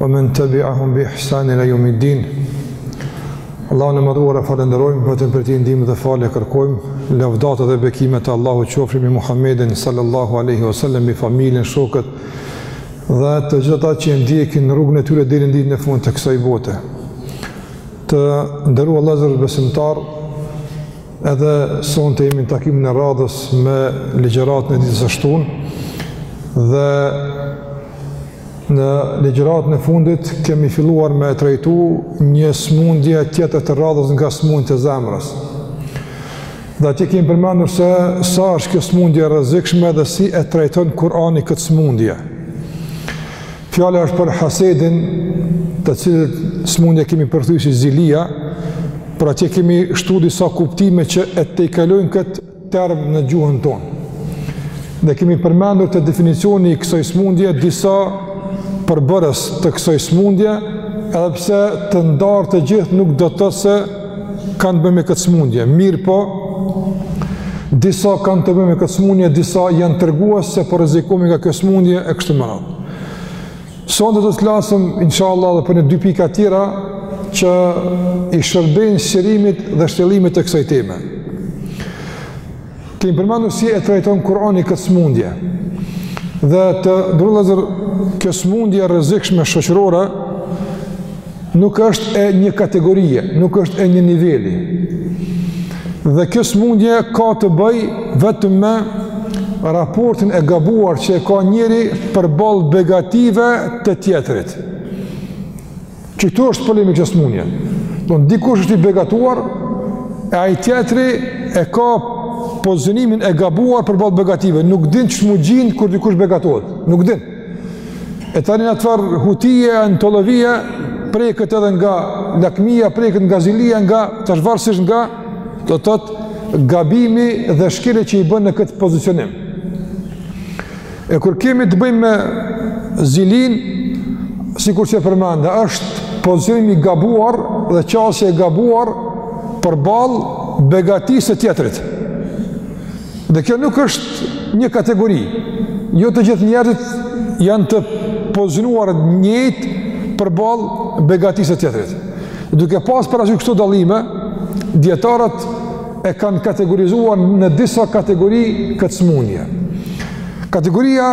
wa men tabi'ahum bi ihsan ila yawm al-din Allahun e madhëruar e falenderojmë vetëm prej tij ndihmë dhe falje kërkojmë lëvdatat dhe bekimet e Allahut qofshin mbi Muhammedin sallallahu alaihi wasallam mbi familjen shokët dhe të gjithë ata që ndjekin rrugën e tyre deri në ditën e fundit të kësaj bote të nderuar vëllezër besimtarë Edhe sonte jemi në takimin e radhës me ligjëratën e ditës së shtunë dhe në ligjëratën e fundit kemi filluar me trajtu një smundje tjetër të radhës nga smundjet e zemrës. Dhe atje kemi përmendur se sa është kjo smundje e rrezikshme dhe si e trajton Kurani këtë smundje. Fjala është për hasedin të cilën smundje e kemi përkthy si zilia, por atje kemi shtu disa kuptime që e tejkalojnë këtë term në gjuhën tonë. Dhe kemi përmendur te definicioni i kësoj smundje disa përbërës të kësoj smundje, edhe pse të ndarë të gjithë nuk do të thotë se kanë të bëjnë me këtë smundje, mirëpo, disa kanë të bëjnë me këtë smundje, disa janë tregues se po rrezikohemi nga kjo smundje e kështu me radhë. Sonte do të flasim, insha Allah, dhe për një dy pika tjera, që i shërbejnë sqarimit dhe shtjellimit të kësaj teme. Kemi përmendur si e trajton Kurani këtë smundje. Dhe të nderuar vëllezër kjo smundje e rrezikshme shoqërore nuk është e një kategorie, nuk është e një niveli. Dhe kjo smundje ka të bëjë vetëm me raportin e gabuar që e ka njeriu përballë begatisë së tjetrit. Qëtu është problemi i kësaj smundje. Domethënë dikush është i begatuar, e ai tjetri e ka pozicionimin e gabuar përballë begative. Nuk din qysh me u gjind kur dikush begatohet. Nuk din. E tani në atë farë hutie, në tollovie, preket edhe nga lakmia, preket nga zilia, nga tash varësisht nga, do të thotë, gabimi dhe shkelja që e bën në këtë pozicionim. E kur kemi të bëjmë me zilinë, sikurse e përmenda, është pozicionimi i gabuar dhe qasja e gabuar përballë begatisë së tjetrit. Dhe kjo nuk është një kategori. Jo të gjithë njerëzit janë të pozicionuar njëjtë përballë begatisë së tjetrit. Duke pas parasysh këto dallime, dijetarët e kanë kategorizuar në disa kategori këtë smundje. Kategoria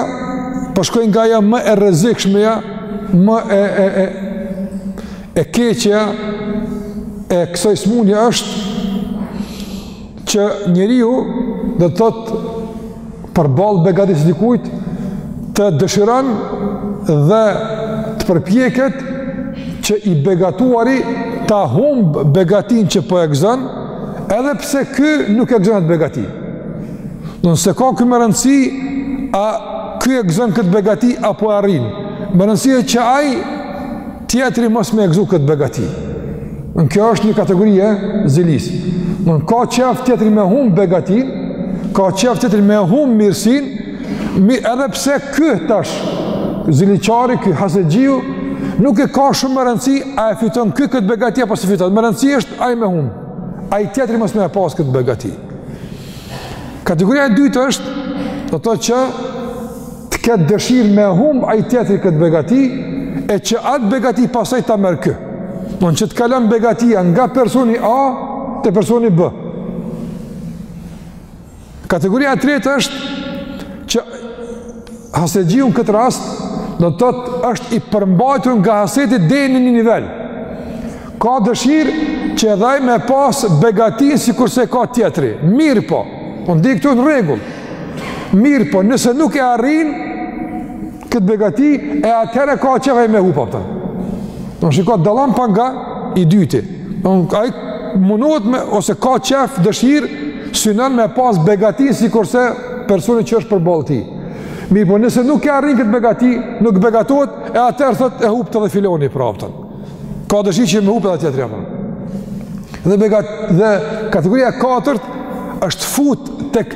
po shkojmë nga ajo më e rrezikshmja, më e, e, e, e keqja e kësaj smundje është që njeriu do të thotë përballë begatisë dikujt të dëshiron dhe të përpjeket që i begatuari ta humb begatinë që po e gëzon, edhe pse ky nuk e gëzon atë begati. Do të thotë ka ky me rëndësi a ky e gëzon këtë begati apo arrin. Me rëndësi është që ai tjetri mos me e gëzu këtë begati. Në kjo është një kategori e zilisë. Në ka qef tjetri me hum begatinë, ka qef tjetri me hum mirësinë, edhe pse ky tash, ziliqari, ky hasetçiu, nuk e ka shumë me rëndësi, a e fiton ky këtë begati apo s'e fiton, me rëndësi është ai me hum, ai tjetri mos me e pas këtë begati. Kategoria e dytë është do të thotë që të ketë dëshirë me hum ai tjetri këtë begati e që atë begati pastaj ta merr ky. Do të thotë që të kalon begatia nga personi A te personi B. Kategoria e tretë është që Hasetçiu në këtë rast, do të thotë është i përmbajtur nga haseti deri në një nivel. Ka dëshirë që edhe ai me pas begatinë sikurse ka tjetri. Mirëpo, deri këtu në rregull. Mirëpo, nëse nuk e arrin këtë begati, e atëherë ka qef ai me hup, a kupton. Shiko, dallon pak nga i dyti. Don ai mundohet me ose ka qef dëshirë, synon me pas begatinë sikurse personi që është përballë tij. Mirëpo nëse nuk e arrin këtë begati, nuk begatohet, e atëherë thotë e huptë edhe filani, a kupton. Ka dëshirë që me hup edhe tjetri apo. Dhe begat dhe kategoria e katërt është fut tek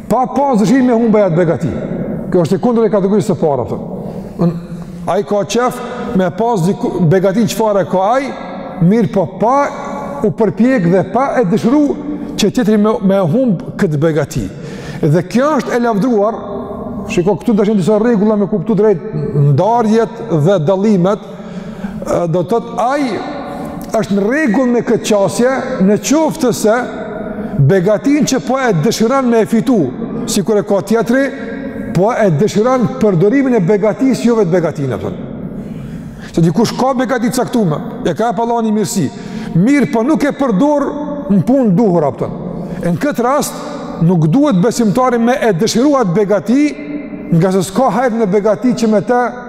Pa pas dëshirë me humb ai atë begati. Kjo është e kundër e kategorisë së parë atë. Ai ka qef me pas begatinë çfarë ka ai, mirëpo pa u përpjek dhe pa e dëshiru që tjetri me, me humb këtë begati. Dhe kjo është e lavdruar, shiko këtu tash janë disa rregulla me kuptu drejt ndarjet dhe dallimet, do të thotë ai është në rregull me këtë qasje në qoftë se begatinë që po e dëshiron me e fitu, sikur e ka tjetri, po e dëshiron përdorimin e begatisë, jo vetë begatinë, a kupton. Se dikush ka begati të caktume, e ka e pa Allah një mirësi, mirëpo nuk e përdor në punë të duhur, a kupton. E në këtë rast, nuk duhet besimtari me e dëshiru atë begati, ngase s'ka hajr në begati që me të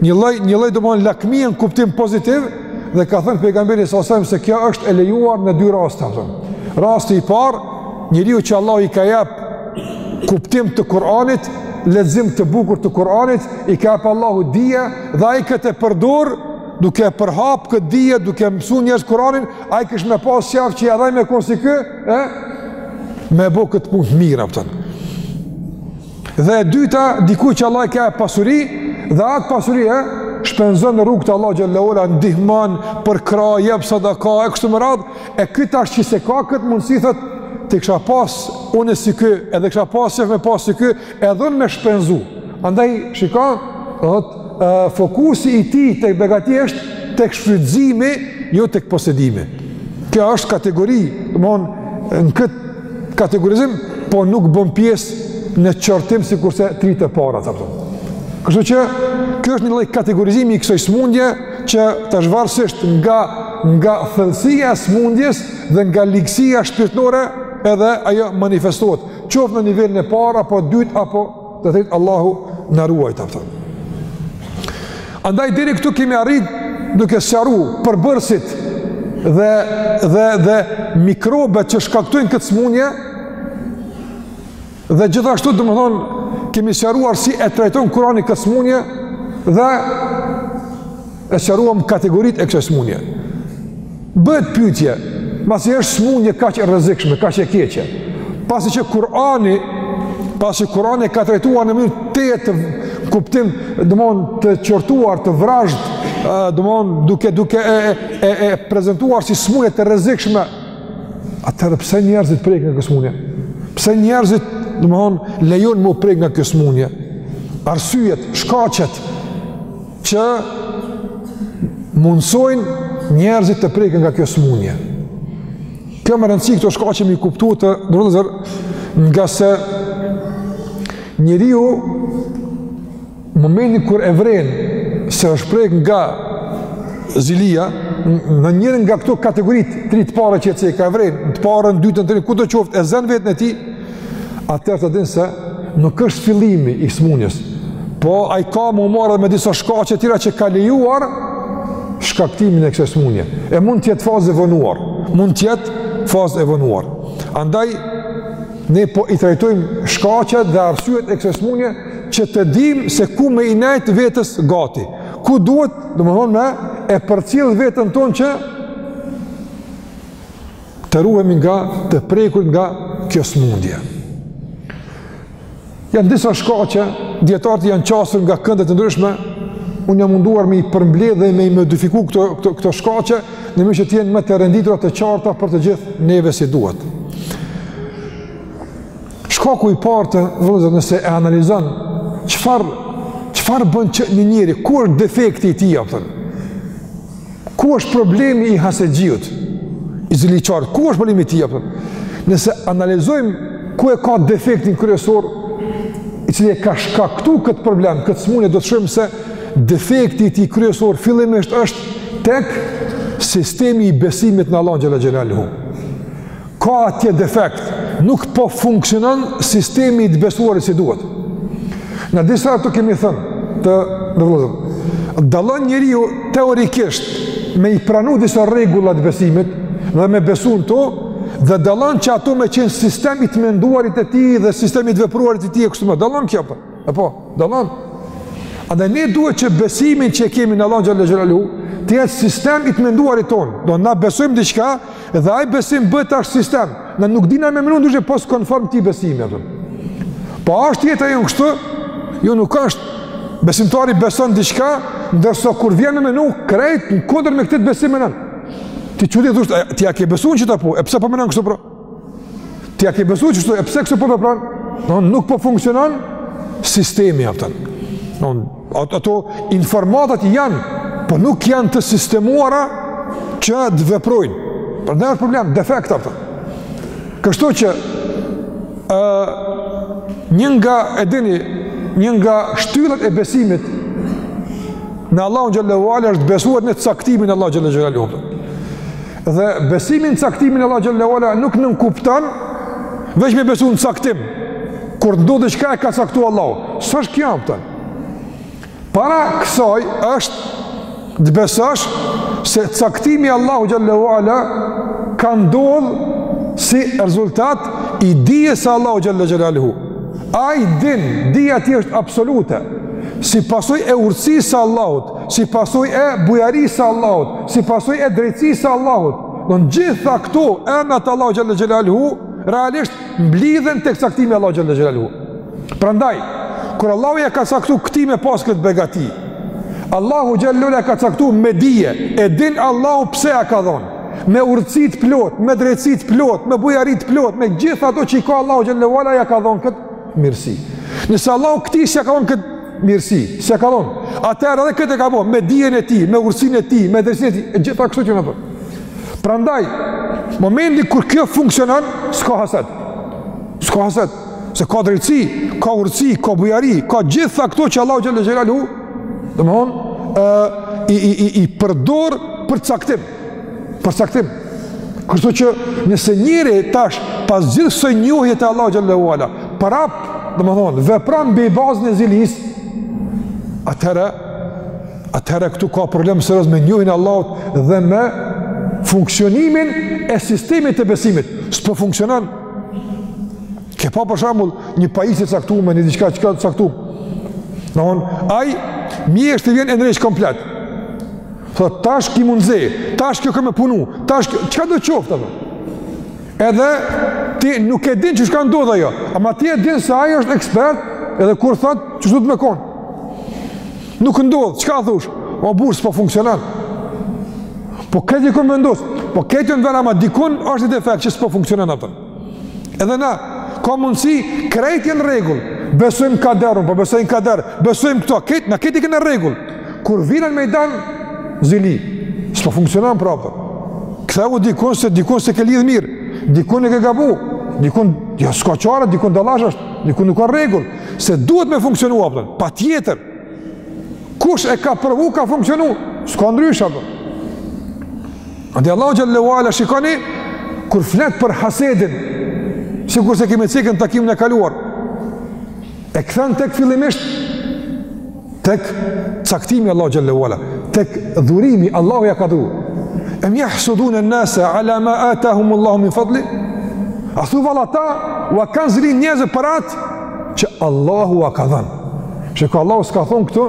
një lloj një lloj domthon lakmien kuptim pozitiv dhe ka thënë pejgamberi salallahu alejhi ve selem se kjo është e lejuar në dy raste, a kupton. Rasti i parë, njeriu që Allahu i ka jap kuptim të Kur'anit, lexim të bukur të Kur'anit, i ka jap Allahu dije dhe ai këtë e përdor duke përhap këtë dije, duke mësu njerëz Kur'anin, ai kish me pas qejf që edhe ai me kon si ky, e? Me bo këtë punë t'mirë, a kupton. Dhe e dyta, dikujt që Allahu i ka jap pasuri, dhe atë pasuri e shpenzon në rrugë të Allahut xhele ve ala, ndihmon, përkrah, jep sadaka, e kështu me radhë, e ky tash që s'e ka këtë mundësi, thot, t'i kisha pas unë si ky, edhe kisha pas qejf me pas si ky, edhe unë me shpenzu. Andaj, shika, thot, fokusi i tij tek begatia është tek shfrytëzimi, jo tek posedimi. Kjo është kategori, domthon, në këtë kategorizim, po nuk bën pjesë në qortim sikurse tri të parat, a kupton. Kështu që, kjo është një lloj kategorizimi i kësoj smundje që tash varësisht nga, nga thellësia e smundjes dhe nga ligësia shpirtnore edhe ajo manifestohet. Qoftë në nivelin e parë, apo t'dytë, apo Të tretë, Allahu na ruajt, a kupton. Andaj deri këtu kemi arrit duke sqaru përbërësit dhe, dhe, dhe mikrobet që shkaktojnë këtë smunje dhe gjithashtu domethonë kemi sqaruar si e trajton Kurani këtë smunje dhe e sqaruam kategoritë e kësoj smunje. Bëhet pytje, masi është smunje kaq e rrezikshme, kaq e keqe, pasi që Kurani, pasi Kurani e ka trajtuar në mënyrë të të kuptim, domthon të qortuar, të vrazhd, domthon duke duke e e, e, e prezantuar si smunje të rrezikshme, atëherë pse njerëzit preken nga kjo smunje? Pse njerëzit, domthon, lejon me u prek nga kjo smunje? Arsyet, shkaqet, që mundësojnë njerëzit të preken nga kjo smunje. Kjo me rëndësi këto shkaqe me i kuptu të nderuar vëllezër, ngase njeriu, momentin kur e vren, se është prek nga zilia, në njërën nga këto kategorit, tri të parat që i ceka, e vren, të parën, të dytën, të tretën, kudo qoftë, e zen veten e tij, atëherë ta dinë se nuk është fillimi i smunjes, po ai ka me u marrë edhe me disa shkaqe tjera që ka lejuar shkaktimin e kësoj smunje. E mund të jetë fazë e vonuar, mund të jetë fazë e vonuar. Andaj, ne po i trajtojmë shkaqet dhe arsyet e kësoj smunje që të dim se ku me i nejt vetes gati. Ku duhet, domethonë me e përcjell veten tonë që të ruhemi nga të prekurit nga kjo smundje. Janë disa shkaqe, dijetarët janë qasur nga kënde të ndryshme, unë jam munduar me i përmbledh dhe me i modifiku këto, këto, këto shkaqe, në mënyrë që të jenë më të renditura të qarta për të gjithë neve si duhet. Shkaku i partë, vëllëzër, nëse e analizon, çfarë, çfarë bën që një njeri, ku është defekti i tij, a kupton? Ku është problemi i hasetçiut, i ziliqarit, ku është problemi i tij? Nëse analizojmë ku e ka defektin kryesor, i cili e ka shkaktu këtë problem, këtë smunje, do të shohim se defekti i tij kryesor fillimisht është tek sistemi i besimit në Allahun xhel-le xhelaluhu. Ka atje defekt, nuk po funksionon sistemi i të besuarit si duhet. Në disa raste kemi thënë, të ndershëm vëllezër, dallon njeriu teorikisht me i pranu disa rregulla të besimit dhe me besu në to, dhe dallon që ato me qenë sistem i të menduarit të tij dhe sistem i të vepruarit të tij e kështu me, dallon kjo për, po. e po, dallon. Andaj ne duhet që besimin që kemi në Allahun xhel-le xhelaluhu, të jetë sistem i të menduarit tonë, do na besojmë diçka, Dhe ai besim bëhet, asht sistem. Na nuk dina me menu ndryshe pos konform këtij besimi, a kupton. Po është jeta jonë kështu? Jo nuk është. Besimtari beson diçka, ndërsa kur vjen me menu, krejt në kundër me këtë besim menon. Ti çu i thosh, ti a ke besuar qita po? E pse po menon kështu pra? Ti a ke besuar qështu? E pse kështu po vepron? Do nuk po funksionon sistemi, a kupton. Do Ato, ato informatat janë, po nuk janë të sistemuara që të veprojnë. Prandaj është problem, defekt, a kupton. Kështu që, uh, një nga, e dini, një nga shtyllat e besimit në Allahun xhel-le ue ala është besuarit në caktimin e Allahut xhel-le ue ala. Dhe besimi në caktimin e Allahut xhel-le ue ala nuk nënkupton, veç me besu në caktim, kur ndodh çka e ka caktu Allahu. S'është kjo, a kupton. Para kësaj është të besosh se caktimi i Allahut xhel-le ue ala ka ndodhë si rezultat i dijes së Allahut xhel-le xhelaluhu. Ai din, dija e tij është absolute, si pasojë e urtësisë së Allahut, si pasojë e bujarisë së Allahut, si pasojë e drejtësisë së Allahut. Të gjitha këto, emna të Allahut xhel-le xhelaluhu, realisht mblidhen tek caktimi i Allahut xhel-le xhelaluhu. Prandaj, kur Allahu ja ka caktu këtij me pas këtë begati, Allahu xhelle ue ala ja ka caktu me dije, e din Allahu pse ja ka dhonë, me urtësi të plotë, me drejtësi të plotë, me bujari të plotë, me gjithë ato që i ka Allahu xhelle ue ala ja ka dhonë këtë mirësi. Nëse Allahu këtij s'ja ka dhonë këtë mirësi, s'ja ka dhonë, atëherë edhe këtë e ka bo, me dijen e tij, me urtësinë e tij, me drejtësinë e tij, e gjitha kështu që në bërë. Prandaj, momenti kur kjo funksionon, s'ka haset. S'ka haset. Se ka drejtësi, ka urtësi, ka bujari, ka gjitha këto që Allahu xhelle xhelaluhu, domethonë, i, i, i, i përdor për caktim, për caktim. Kështu që nëse njeri tash pas gjithë kësaj njohje të Allahut xhelle ue ala, prap, domethonë, vepron mbi bazën e zilisë, atëherë, atëherë këtu ka problem serioz me njohjen e Allahut dhe me funksionimin e sistemit të besimit. S'po funksionon, Ke pa për shembull një pajisje të caktume, një diçka të caktume. Domethonë, ai mjeshtri vjen e ndreq komplet. Thotë, tash ki me ndezë, tash kjo ka me punu, tash kjo, çkado qoftë, de. Edhe ti nuk e din qysh ka ndodh ajo, ama ti e din se ai është ekspert, edhe kur thotë, qështu do me konë. Nuk ndodhë, çka thush? O burrë, s'po funksionon. Po këtë i kemi vendosë, po këtë i në ve, ama, dikun është ni defekt që s'po funksionon atëherë. Edhe na, ka mundësi, krejt jenë n'rregull, besojmë kaderun, po besojmë kader, besojmë këto, këtë, na krejt i kena n'rregull, kur vjen në mejdan, zili, s'po funksionon prapë, kthehu dikun se, dikun s'e ke lidhë mirë, dikun e ke gabu, dikun, ja, jo, s'ka çare, dikun dallash është, dikun nuk ka rregull, se duhet me funksionu, a kupton, patjetër, Kush e ka provu ka funksionu, s'ka ndrysh apo. Andaj Allahu xhelle ue ala shikoni kur flet për hasedin, sikurse e kemi cekë n'takimin e kaluar. E kthen tek fillimisht tek caktimi i Allahut xhelle ue ala, tek dhurimi Allahu ja ka dhuru. Em yahsudun an-nasa ala ma atahum Allahu min fadli? A thu vallë ata ua kanë zili njerëzve për atë që Allahu ua ka dhënë. Shiko, Allahu s'ka thonë këtu,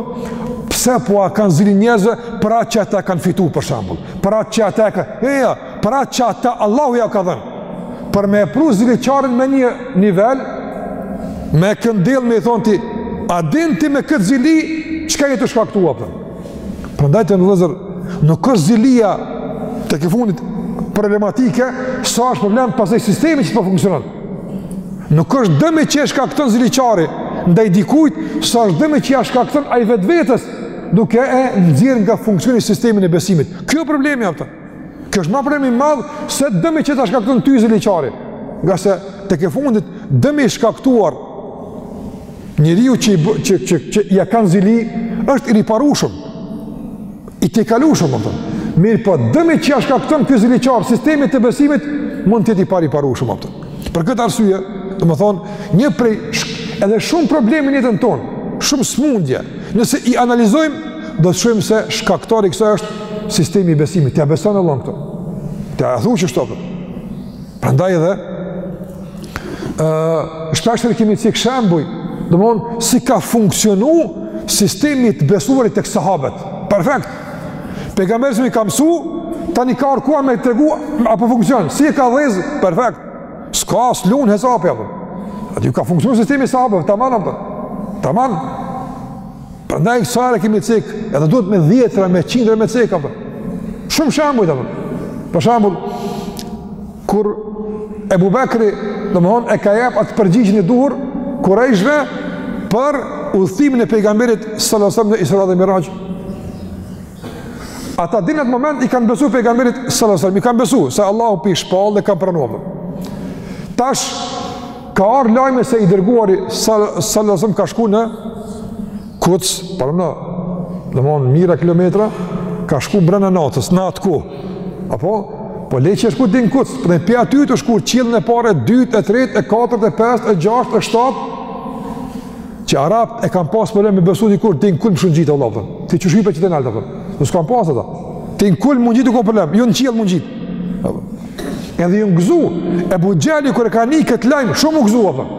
pse po ua kanë zili njerëzve, për atë që ata kanë fitu për shembull, për atë që ata kanë, e ja, për atë që ata Allahu ua ka dhënë. Për me e pru ziliqarin me një nivel, me këndell me i thonë ti, a din ti me këtë zili, çka je tu shkaktu apo? Prandaj të nderum vëllezër, nuk është zilia tek e fundit problematike, sa është problem pastaj sistemi që s'po funksionon. Nuk është dëmi që e shkakton ziliqari, ndaj dikujt sa është dëmi që ja shkakton ai vetvetes, duke e nxjerr nga funksioni sistemin e besimit. Ky është problemi, a kupton. Kjo është ma problem i madh se dëmi që ta shkakton ty ziliqari. Ngase tekefundit dëmi i shkaktuar njeriu që, që, që, që ja kanë zili është i riparushëm. i tejkalushëm, a kupton. Mirëpo, dëmi që ia shkakton ky ziliqar sistemit të besimit, mund të jetë i pariparushëm, a kupton. Për këtë arsye, domethonë, një prej, edhe shumë probleme në jetën tonë, shumë smundje, nëse i analizojmë, do të shohim se shkaktar i kësaj është sistemi i besimit, ta beson Allahun këto, të ja thu që shtopë. Prandaj edhe, Ë, shpesh ne kemi cek shembuj, domthon si ka funksionu sistemi i të besuarit tek sahabët. Perfekt. Pejgamberi i ka mësu, tani ka ardh koha me tregu a po funksionon. Si e ka dhez? Perfekt. S'ka, s'lun hesapi apo. Aty ka funksionu sistemi i sahabëve, tamam apo. Tamam. Prandaj sa herë kemi cek, edhe duhet me dhjetra, me qindra me cek apo. Shumë shembuj apo. Për shembull, kur Ebu Bekri, do më thonë, e ka jap atë përgjigjen e duhur Kurejshve për udhëtimin e pejgamberit sallallahu alajhi wasallam në Isra dhe Miraxh. Ata deri në atë moment i kanë besu pejgamberit sallallahu alajhi wasallam, i kanë besu se Allahu pi shpall dhe kanë pranu. Tash ka ardh lajmi se i dërguari sallallahu alajhi wasallam ka shku në Kuds, por në domthon mijëra kilometra, ka shku brenda natës, në atë kohë apo. Po le që shku deri n'Kuds, po pi aty u shku qiellin e parë, e dytë, e tretë, e katërt, e pestë, e gjashtë, e shtatë. Që Arabët e kanë pas problem me besu një kur, deri në kulm me u ngjitë, Allah, përën. Ti që shqipe që të nalë, përën. Nuk kanë pas, ata. Deri në kulm me u ngjitë u kon problem, jo në qiell me u ngjitë. Edhe u gëzu, Ebu Xhehli kur e ka ni këtë lajm, shumë u gëzu, përën.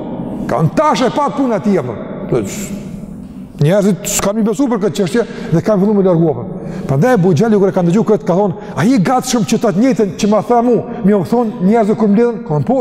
Ka thonë tash e pat puna e tij, përën. Njerëzit s'kanë me i besu për këtë çështje dhe kanë fillu me u largu, përën. Prandaj Ebu Xhehli kur e ka ndëgju këtë, ka thonë, a je i gatshëm që të të njëtën që ma the mu, me u thonë njerëzve kur mblidhen, ka po,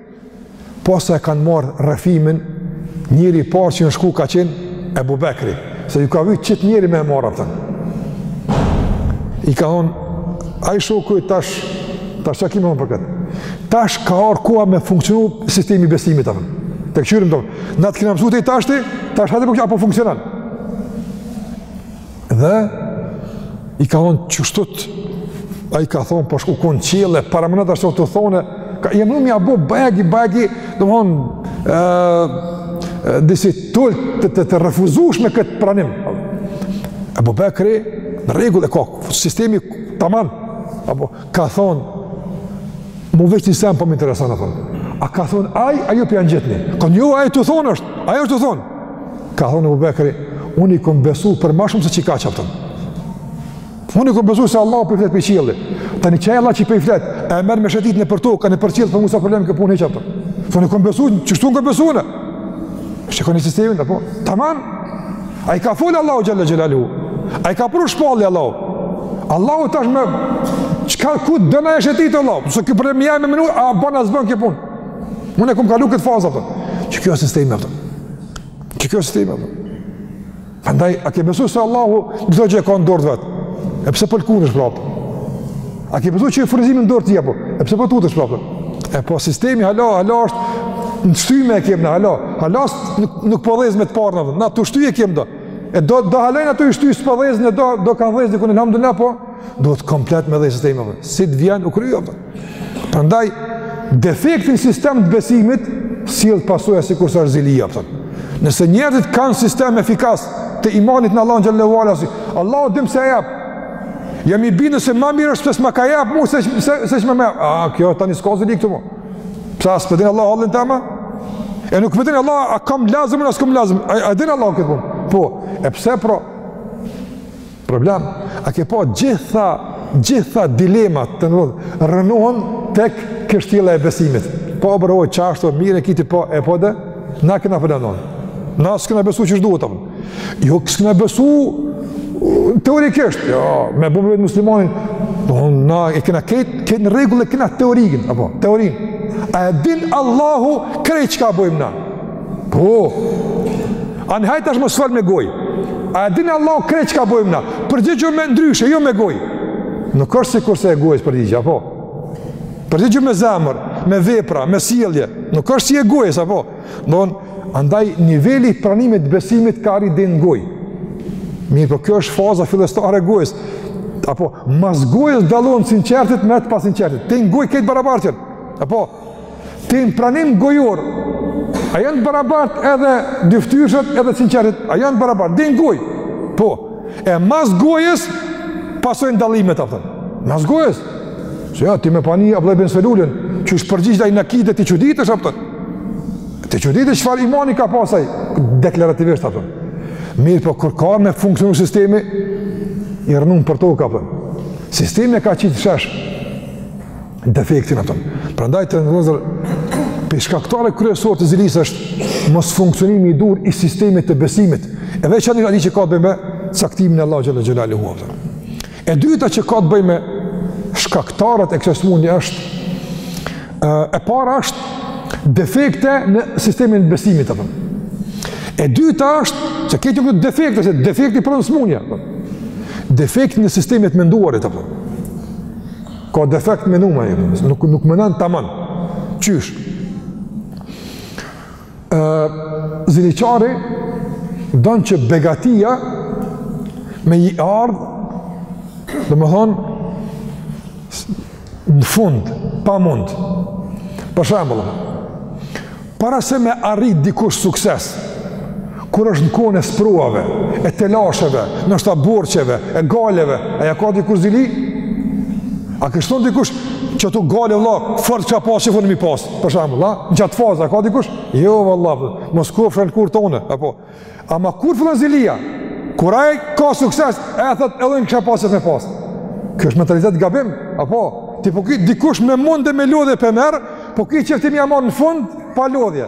posa e kanë marrë rrëfimin, njeri i parë që kanë shku ka qenë Ebu Bekri, se ju ka vyjt qit njeri me e marrë, a kupton. I ka thonë, ai shoku yt tash, tash çka ki me thonë për këtë, tash ka ardh koha me funksionu sistemi i besimit, a kupton. Të këqyrim tonë, na të kina mësu tej tashti, tash hajde po këqyrim, a po funksionon. Dhe i ka thonë kështu, ai ka thonë, po shku konë n'qiell, para më në të ashtu të thonë, ka jam nuk mja bo bagi, bagi, do më thonë, disi tullë të, të, të refuzush me këtë pranim. Ebu Bekri, në rregull e ka, sistemi taman, Ka thonë, mu veç një sen po më interesan, apo. A ka thonë, aj, a ju po ja ngjitni. Kanë, jo, aj tu thonë është, aj është tu thonë. Ka thonë, Ebu Bekri, unë i kom besu për ma shumë se qikaq, a kupton. Unë i kom besu se Allahu po i flet prej qiellit. Tani qaj Allah që po i flet, e merr me shetit nëpër tokë a nëpër qiell, për mu s'o problem kjo punë hiç, a kupton. Unë i kom besu, qështu unë kom besu në. Shikoni sistemin, apo? Taman, A i ka folë Allahu xhel-le xhelaluhu? A i ka pru shpallje Allahu? Allahu tash me... Çka, ku të don e shetit Allahu? Nëse ki problem aj me menu, a bon a s'bon kjo punë? Unë e kom kalu këtë fazë, a kupton. Qikjo sistemi, a kupton. Qikjo sistemi, a kupton. Prandaj, a ke besu se Allahu çdo gjë e ka në dorë të vet? E pse po lkunesh prapë? A ke besu që furnizimin n'dorë të tij apo? E pse po tutesh prapë? E po sistemi hala, hala është në shtyme e kem na hala. Hala është nuk, nuk po dhezë me të parën dhe. Na tu shty e kem do. E do, do hala janë tu i shty, s'po dhezen do, do kanë dhezë dikun elhamdulilah, po duhet komplet me dhezë sistemi. Dhe. Si të vjen u kry, a kupton. Prandaj, defekti në sistem të besimit sjell pasoja sikurse është zilia, a kupton. Nëse njerëzit kanë sistem efikas të imanit në Allahun xhel-le, Allahu din pse e jep. Jam i bindur se ma mirë është pse s'ma ka jap mua se se se me ma. Ah, kjo tani s'ka zili këtu. Pse a s'po e din Allahu hallin tem a? E nuk po e din Allahu a kam lazëm apo s'kam lazëm? A, a din Allahu këtë punë? Po. E pse pra? Problem. A ke pa gjitha gjitha dilemat të nderuar rrënohen tek kështjella e besimit. Po bre, qashtu mirë e ki ti po e po edhe na kena fjalon. Na s'kena besu qysh duhet apo? Jo, se me besu, teorikisht, jo, me bo me vetë muslimanin, po, na, e kena ketë, ketë në rregull, e kena teorinë, apo, teorinë. A e din Allahu krejt çka bojmë na? Po, ani hajt tash mos fol me gojë. A e din Allahu krejt çka bojmë na? Përgjigju më ndryshe, jo me gojë. Nuk është sikurse e gojës përgjigja, apo? Përgjigju me zemër, me vepra, me sjellje, nuk është si e gojës, apo? Don, andaj niveli i pranimit të besimit ka arri deri në gojë. Mirëpo kjo është faza fillestare e gojës. Apo mas gojës dallon sinqertit me të pasinqertit. Deri në gojë krejt barabartë janë. Apo deri në pranim gojor. A janë të barabart edhe dyftyrshët edhe sinqertit? A janë të barabart? Deri në gojë. Po. E mas gojës pasojnë dallimet, a kupton. Mas gojës. Se ja, ti me pa ni Abdullah ibn Selulin, qysh përgjigjet dhe i nakit e ti çuditesh, a kupton. Ti çuditesh çfarë imani ka pas aj, deklarativisht, a kupton. Mirëpo kur ka me funksionu sistemi, i rrënum për tokë, a kupton. Sistemi ka qitë n'shesh defektin, a kupton. Prandaj të nderuar, prej shkaktarëve kryesor të zilisë është mosfunksionimi i duhur i sistemit të besimit, e veçan që ka të bëjë me caktimin e Allahut xhel-le xhelaluhu, a kupton. E dyta që ka të bëjë me shkaktarët e kësaj sëmundje është ë e para është defekte në sistemin e besimit apo. E dyta është se këtu ka defekte, se defekti prun sëmundja. Defekti në sistemin e menduarit apo. Ka defekt në mendim, nuk nuk mendon tamam. Qysh? Ë ziliqari don që begatia me i ardh domethonë në fund pa mund për shembull para se me arrit dikush sukses Kur është në kohën e sprovave, e telasheve, ndoshta borxheve, e gajleve, a ja ka dikush zili? A kish thon dikush qato gajle vëlla, fort kisha pas qef unë mi pas, për shembull, në qat fazë a ka dikush? Jo valla, mos kofsha n'lkurë tonë, apo. Ama kur fillon zilia? Kur ai ka sukses, e thot edhe unë kisha pas qef me pas. Kjo është mentalitet gabim, apo ti po ki dikush me mund e me lodhje po e merr, po ki qef ti me ja marr në fund pa lodhje.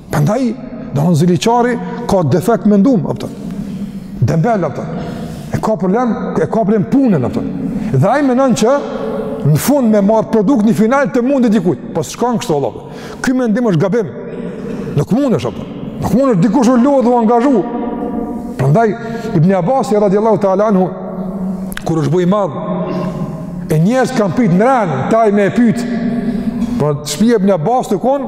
Prandaj, domethonë ziliqari ka defekt në mendim, apton. Dembel, apton. E ka problem, e ka problem punën, apton. Dhe ai menon që në fund me marrë produktin final të mundit dikujt. Po s'shkon kështu, Allah. Ky mendim është gabim. Nuk mundesh ti, apton. Nuk mundesh ti dikush u lodh u angazhu. Prandaj, Ibn Abasi, radiallahu ta'ala anhu, kur është bo i madh, e njerëz kanë prit në ren, te ai me e pytë, para shpije Ibn Abasit u kon,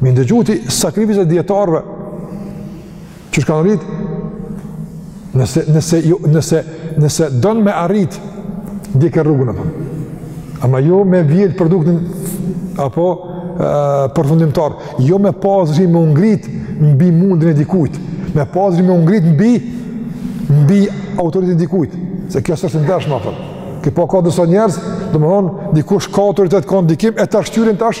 Mi ndëgju ti sakrificat e dijetarëve qysh kanë rritë, nëse, nëse, jo, nëse, nëse don me arritë, ndjeke rrugën, apton. Po. Ama jo me vjelë produktin, apo e, përfundimtar, jo me pasri me u ngrit mbi mundin e dikujt, me pasri me u ngrit mbi, mbi autoritetin e dikujt, se kjo s'është e ndershme, apton. Ke pa, ka disa njerëz, domethonë, dikush ka autoritet, ka ndikim, e tash kqyrin tash,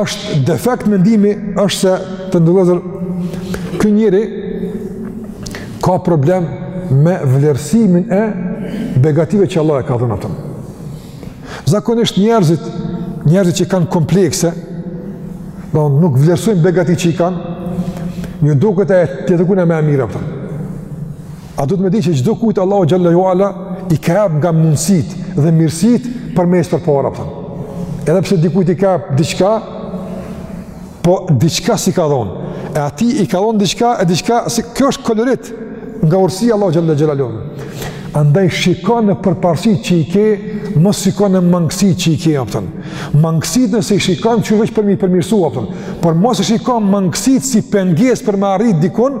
është defekt mendimi është se të nderum vllezër ky njeri ka problem me vlerësimin e begative që Allahu ia ka dhënë, apton. Zakonisht njerëzit, njerëzit që kanë komplekse, domethonë nuk vlerësojnë begatitë që i kanë, ju duket e tjetërkuna më e mirë, apton. A duhet me di që çdokujt Allahu xhele ue ala i ka jap nga mundësitë dhe mirësitë për me ec përpara, apton. Edhe pse dikujt i ka jap diçka, po diçka s'i ka dhonë. E atij i ka dhonë diçka, e diçka s'i, kjo është kolorit nga urtësia e Allahut xhele xhele ue ala. Andaj shiko në përparësitë që i ke, mos shiko në mangësitë që i ke, apton. Mangësitë nëse i shikon, kqyr veç për mi përmirësu, apton. Por mos i shiko mangësitë si pengesë për me arrit dikun,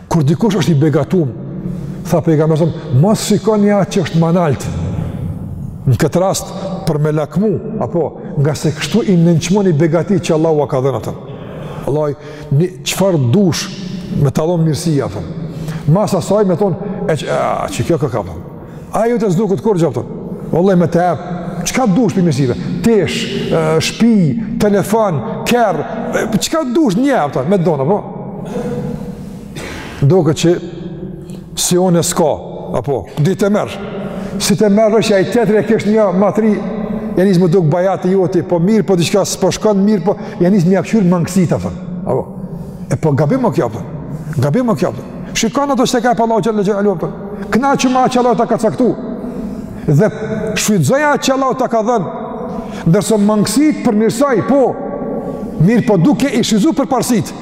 Kur dikush është i begatum, tha pejgamberi, mos shikoni atë që është ma naltë, në këtë rast për me lakmu, apo ngase kështu i nënçmoni begatitë që Allahu ua ka dhënë, a kupton. Allahu çfarë dush me ta dhon mirësi, a kupton. Mas asaj me thonë, e që, a, që kjo ka, a kupton. Ajo të zlukët kur gjopë tëmë. Vëllaj me të epë, qka dush për mesive? Tesh, shpi, telefon, kerë, qka dush një epë tëmë, me donë, apo? Do këtë që si onë e s'ka, apo, di të mërë. Si të mërë vërë që a i tjetër e kështë një matri, e njësë më dukë bajat e joti, po mirë, po diqka s'po shkanë mirë, po e njësë më jakëshurë mangësit, apo? E po gabim o kjapë, gabim o kjapë. Shikon ato që të ka ep Allahu xhelle xhelaluhu, a kupton. Kënaqu me atë që Allahu ta ka caktuar. Dhe shfrytëzoje atë që Allahu ta ka dhënë. Ndërsa mangësitë përmirësoji, po mirëpo duke i shfrytëzu përparësitë.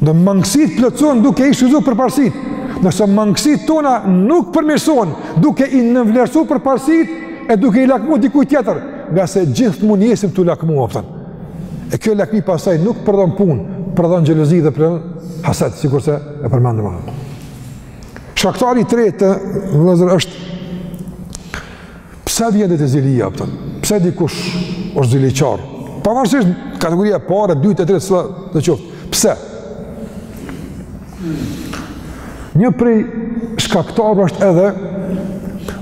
Dhe mangësitë plotësohen duke i shfrytëzu përparësitë. Ndërsa mangësitë tona nuk përmirësohen duke i nënvlerësu përparësitë e duke i lakmu dikujt tjetër. Ngase gjithmonë jesim tu lakmu, a kupton. E kjo lakmi pastaj nuk prodhon punë, prodhon xhelozi dhe prodhon hased, sikurse e përmendëm. Shkaktari i tretë, vëllezër, është pse vjen deri te zilia, a kupton? pse dikush është ziliqar? Pavarësisht kategoria e parë, dytë, e tretë, sido qoftë, pse? Një prej shkaktarëve është edhe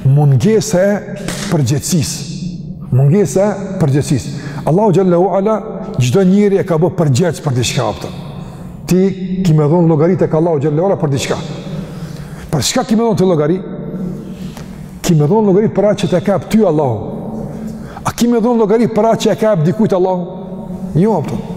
mungesa e përgjegjësisë. Mungesa e përgjegjësisë. Allahu xhelle ve ala çdo njeri e ka bo përgjegjës për diçka, a kupton. Ti ki me dhon llogari tek Allahu xhelle ve ala për diçka. Për çka ki me dhon ti llogari? Ki me dhon llogari për atë që të ka ep ty Allahu. A ki me dhon llogari për atë që i ka ep dikujt Allahu? Jo, a kupton.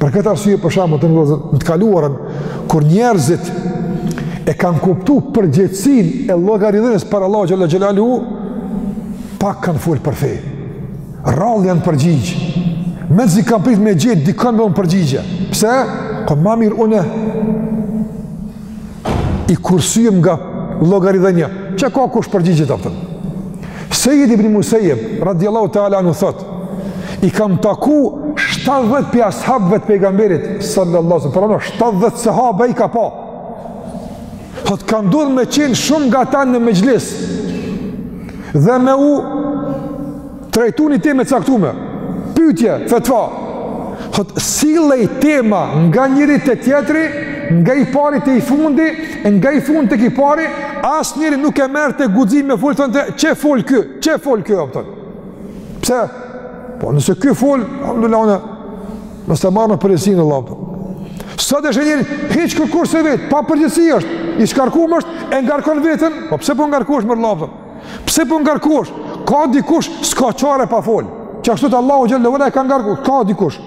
Për këtë arsye për shembull të ndodhur në të kaluarën kur njerëzit e kanë kuptu përgjegjësinë e llogaridhënies para Allahut xhelle xhelaluhu, pak kanë fol për fe. Rallë janë përgjigj. Mezi kanë prit me gjet dikën me u përgjigj. Pse? Ko po ma mirë une. i kursyer nga llogaridhënia, që ka kush përgjigjet, a kupton. Sejid ibn Musejeb, radiallahu ta'ala anhu thot, i kam taku 70 prej as'habëve të pejgamberit, sallallahu sallam, përano, 70 sahabë i ka pa. Thot, ka ndodhë me qenë shumë nga ta në mexhlis, dhe me u Trajtu një temë e caktume, pytje, fetva, thot, sillej tema nga njëri te tjetri, nga i pari te i fundit, nga i fundit tek i pari, asnjëri nuk e merrte guximin me folë, thonte, qe fol ky, qe fol ky, a kupton. Pse? Po, nëse ky fol, alhamdulillah, nëse marrin përgjegjësinë, o vlla, a kupton. Sot e sheh njeri, hiç kërkush s'e vet, pa përgjegjësi është, i shkarkum është, e ngarkon veten, po pse po ngarkosh more vlla? Pse po ngarkosh? Ka dikush s'ka çare pa fol. Qashtu atë Allahu xhelle ue ala e ka ngarku, ka dikush.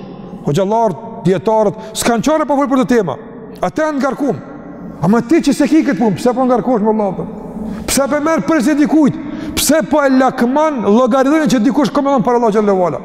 Hoxhallarët, dietarët s'kan çare pa fol për këto tema. Ata janë t'ngarkum. Ama ti që s'e ki këtë punë, pse po ngarkosh more vlla? Pse po e merr për se dikujt? Pse po e lakmon llogaridhënien që dikush ka me dhon para Allahut xhelle ue ala?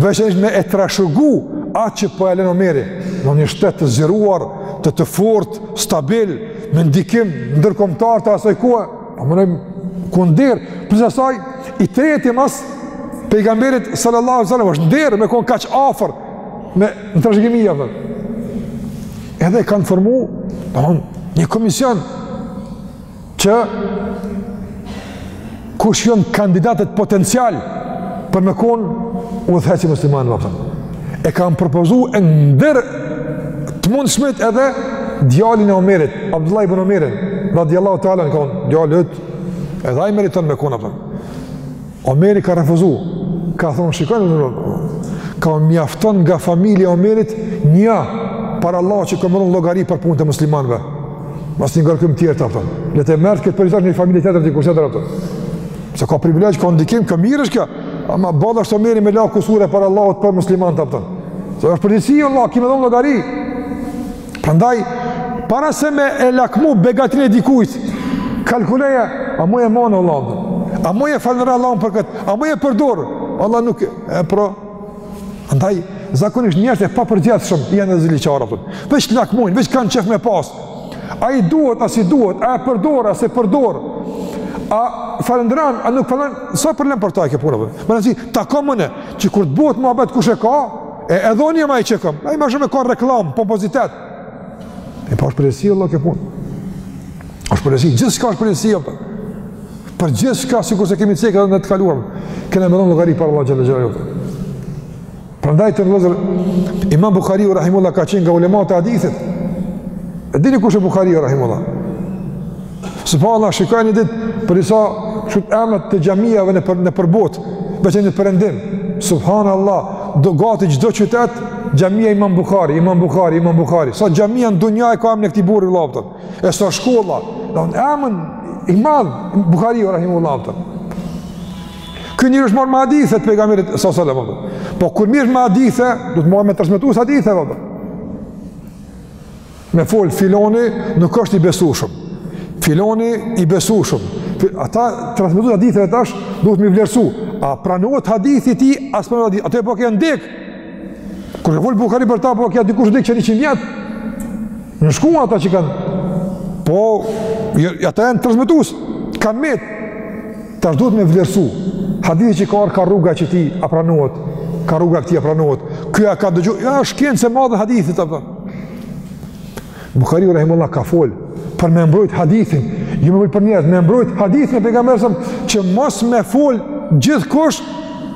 Veçanërisht me e trashëgu atë që po e lënë Omeri, në një shtet të zgjeruar, të të fortë, stabil, me ndikim ndërkombëtar të asaj kohe, po më ku nder, plus asaj i treti mas pejgamberit sallallahu alaihi wasallam është nder me kon kaç afër me në trashëgimi, a kupton. Edhe kanë formu, po një komision që kush janë kandidatët potencial për me kon udhëheqës i muslimanëve, a kupton. E kanë propozu ndër të mundshmit edhe djalin e Omerit, Abdullah ibn Omerin, radiallahu ta'ala anhu, kanë thon, djali yt edhe ai meriton me kon, a kupton. Omeri ka refuzu, ka thonë, shikoni, ka thonë, mjafton nga familja e Omerit një, para Allahut që ka me dhon llogari për punët e muslimanve. Mos m'i ngarkoni tjerët, a kupton. Le ta merr këtë përgjegjësi një familje tjetër, dikush tjetër, a kupton, se ka privilegj, ka ndikim, ka mirë është kjo. Ama boll është Omeri me la kusure para Allahut për muslimanët, a kupton. Se është përgjegjësi, o vlla, ki me dhon llogari. Prandaj, para se me e lakmu begatinë e dikujt, kalkuloje, a muj e maj, o vlla, a muj e falënderoj Allahun për këtë, a muj e përdor, Allah nuk e, e pro, prandaj, zakonisht njerëzt e papërgjegjshëm janë edhe ziliqarë, a kupton, veç të lakmojnë, veç kanë qef me pasë, a i duhet, a s'i duhet, a e përdor, a s'e përdor, a falënderon, a nuk falënderon, s'a problem për ta kjo punë, me rëndësi ta kom, n'mënyrë që kur të bëhet muhabet kush e ka, E edhe unë jam ai që e kam. Ai më shumë ka reklamë, pompozitet. E pra po është përgjegjësi, o vlla, kjo punë. Është përgjegjësi, gjithçka është përgjegjësi, a kupton. Për gjithçka, sikurse kemi cekë edhe në të kaluarën, kena me dhon llogari para Allahut xhelle xhelaluhu. Prandaj vëllezër, Imam Buhariu rahimehullah ka qenë nga ulemat e hadithit. E dini kush ë Buhariu rahimehullah? Subhanallah, shikoja një ditë për disa kështu emra të xhamive nëpër, nëpër botë, veçan në perëndim. Subhanallah, do gati çdo qytet xhamia Imam Buhari, Imam Buhari, Imam Buhari. Sa sa xhamia në dunja e ka emrin e këtij burri vëllapton. E sa sa shkolla, don emën i madh Buhari rahimullahu ta. Ky njeri është marrë me hadithe të pejgamberit sallallahu alejhi ve selem. Po kur mirë me hadithe, do të marrë me transmetues hadithe vëlla. Me fol filoni nuk është i besueshëm. Filoni i besueshëm. Ata transmetuesit e haditheve tash duhet me vlerësu. A pranohet hadithi i tij a s'pranohet hadithi. Ata po kanë dek. Kur ka fol Buhari për ta po ka dikush dek qe njëqind vjet. Kanë shku ata që kanë po jo, ata janë transmetues. Kanë me Tash duhet me vlerësu. Hadithi që ka ardhë ka rruga e qëtij a pranohet, ka rruga e këtij a pranohet. Ky a ka dëgju, a shkencë e madhe e hadithit, apo. Buhariu rahimullah ka folë, për me mbrojt hadithin, jo me folë për njerëz, me mbrojt hadithin e pejgamberit sallallahu alejhi ve selem, që mos me folë gjithkush,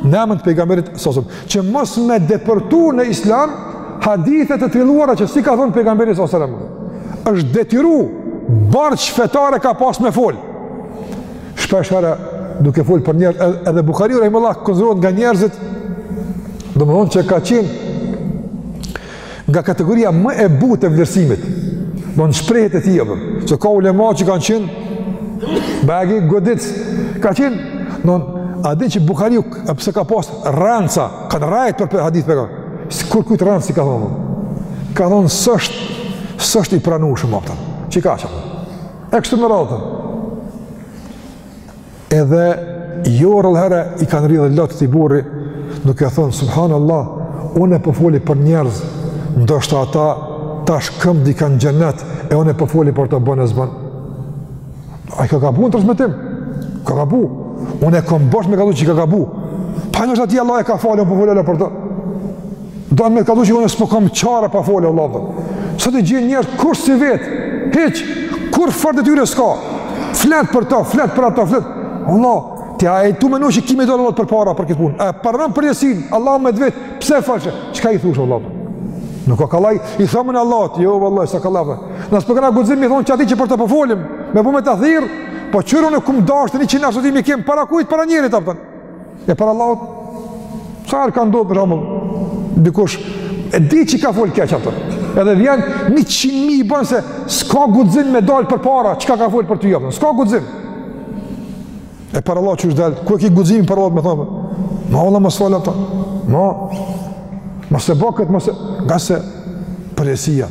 në emën të pejgamberit sallallahu alejhi ve selem, që mos me depërtu në islam, hadithe të trilluara që s'i ka thonë pejgamberi sallallahu alejhi ve selem, është detyru, borxh fetar e ka pas me folë. Shpesh herë duke fol për njerëz edhe, edhe Buhariu rahimullah konsiderohet nga njerëzit domthon që ka qenë nga kategoria më e butë e vlerësimit. Don shprehet e tij apo që ka ulema që kanë qenë bajagi godit ka qenë don a din që Buhariu pse ka pas rrenca, kanë rrejt për, për hadith për ka. Kurrkujt rrenc s'i ka thonë? Ka thonë s'është s'është i pranueshëm apo. Çi ka thënë? E kështu me radhë. Edhe jo rrallëherë i kanë rrjedhë lot këtij burri, duke thonë, subhanallah, unë e po foli për njerëz, ndoshta ata tash këmbët i kanë n'xhennet, e unë e po foli për to bon e s'bon. A i ka gabu në transmetim? Ka gabu. Unë e kom borxh me kallxu që i ka gabu. Po ndoshta atë Allahu e ka fal, e unë po foli për to. Do të më ka thënë unë s'po kam çare pa folë Allahu. Sot gjen njerëz kush s'i vet, hiç kurrfarë detyre s'ka. Flet për to, flet për ato, flet. Allah, ti a e tu mendu se kimi me dal Allahut përpara për këtë punë? A paramendon përgjegjësinë? Allahu me të vet, pse folshe? Çka i thush Allahut? Nuk a kollaj, me i thonë Allahut, jo vallahi s'a kollaj. Na s'po kena guxim me i thonë qatij që për të po folim, me bo me ta thirr, po çuron e kum dashtë 100 ashtu ti më kem para kujt para njerit apo? E para Allahut, sa herë ka ndodhë për shembull, dikush, e di që ka folë keq ato, edhe vjen njëqind mijë i bon se s'ka guxim me dalë përpara, çka ka folë për ty apo, s'ka guxim. E para Allahut që është dalë, ku e ki guximin para Allahut me thonë, ma vallah mos fol ato, ma, mos e bo këtë, mos e, nga se, përgjegjësia,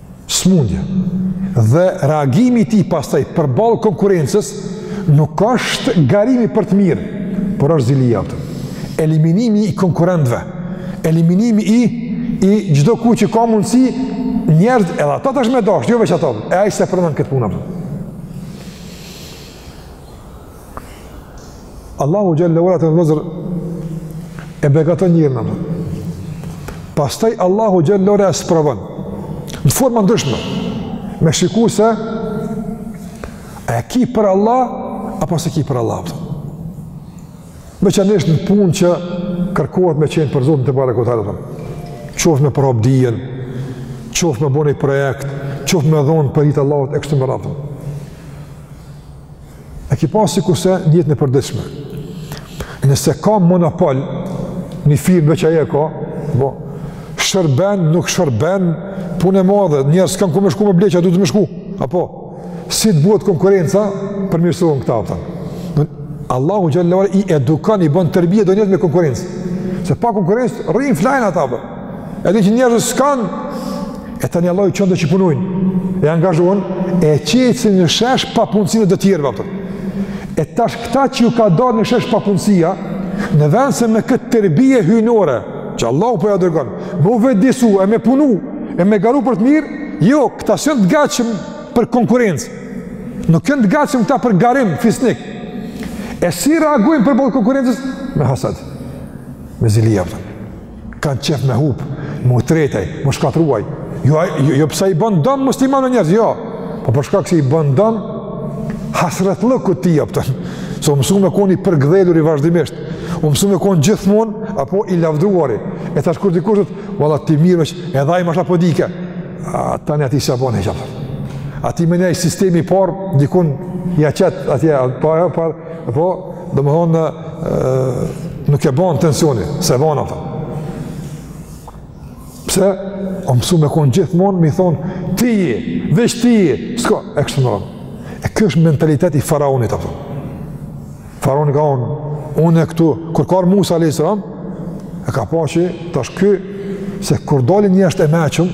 Smundje. Dhe reagimi i tij pastaj përballë konkurrencës nuk është garimi për të mirë, por është zilia apo. Eliminimi i konkurentëve, eliminimi i i çdokujt që ka mundësi njerëz edhe ata tash me dashtë, jo veç ata. E ai s'e pranon këtë punë. Allahu xhelle ve ala të nxjerr e begaton njërin. Pastaj Allahu xhelle ve ala e sprovon. Në forma të ndryshme. Me shiku se e ki për Allah apo s'e ki për Allah. Për. Meqë është në punë që kërkohet me qenë për Zotin të bare këtë halë. Qoftë me përhap dijen, qoftë me bo ni projekt, qoftë me dhonë për hir të Allahut e kështu me radhë. E ki pa sikurse në jetën e përditshme. Nëse ka monopol, një firmë veç aje ka, bo, shërben, nuk shërben, punë e madhe, njerëz s'kanë ku me shku me ble ça, duhet me shku, apo, si të buhet konkurenca, përmirësohen këta, apëtan. Allahu xhelle ve ala i edukon, i bon tërbije, do njerëz me konkurencë, se pa konkurencë, rrinë flejnë ata, apëtan. Edhe që njerëzit s'kan e tani Allah i çon do që punojnë. E angazhohen e qesin në shesh papunësinë e do tjerëve ato. E tash këta që ju ka dalë në shesh papunësia, në vend se me këtë tërbije hyjnore që Allah po jau dërgon, me u vetëdijësu e më punu e më garu për të mirë, jo, këta s'janë të gatshëm për konkurrencë. Nuk janë të gatshëm këta për garim fisnik. E si reagojnë përballë konkurrencës? Me hasad. Me zili, aptan. kanë qejf me hup, me u tret ai, m'u shkatërru ai. Jo, jo, jo pse ai bën dëm muslimanë, njerëz, jo. Po për shkak se i bën dëm hasretllëkut tij, apëtën. Se o mësu me konë i përkëdheluri vazhdimisht. O mësu me konë gjithmonë, apo i lavdëruari. E tash kur dikush thotë, valla ti mirë, amo edhe ai mashalla po dike. A, tani atij s'e bën e qafë. Atij menjëherë sistemi po dikun ja qet, ati, pa, pa, pa, po, Domethënë, nuk e banë tensioni, s'e banë ata. Pse? O mësu me konë gjithmonë, mi thonë, ti je, veç ti je, s'ka, e kështu me radhë. E ky është mentalitet i faraonit, ato. Faraoni ka unë, unë e këtu, kur ka ardhë Musa a.s. e ka pa që, tash ky, se kur doli një është i meçëm,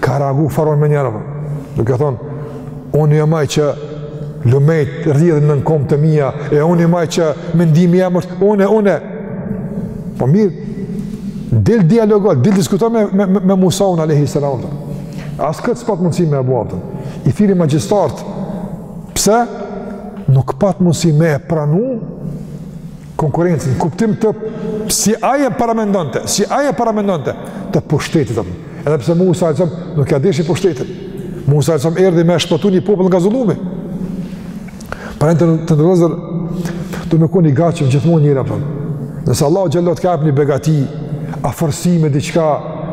Ka reagu faraoni menjëherë, duke thonë, unë jam ai që lumejt rrjedhin nën komt e mia, e unë jam ai që mendimi jem është unë, unë. Po mirë, dil dialogo, dil diskuto me, me, me Musaun, alejhi selam. As këtë s'pat mundësi me e bo, i thirri magjistarët, pse nuk pat mundësi me e pranu konkurencën, kuptimit të si ai e paramendonte, si ai e paramendonte të pushtetit apo. Edhe pse Musa alejhi selam nuk ja deshi pushtetin. Musa alejhi selam erdhi me shpëtu një popull nga zullumi. Prandaj të nderuar duhet me kon gati gjithmonë njeri apo. Nëse Allahu xhel-le të ka dhon një begati, aftësi me diçka,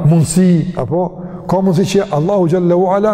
mundsi apo ka mundsi që Allahu xhel-le ue ala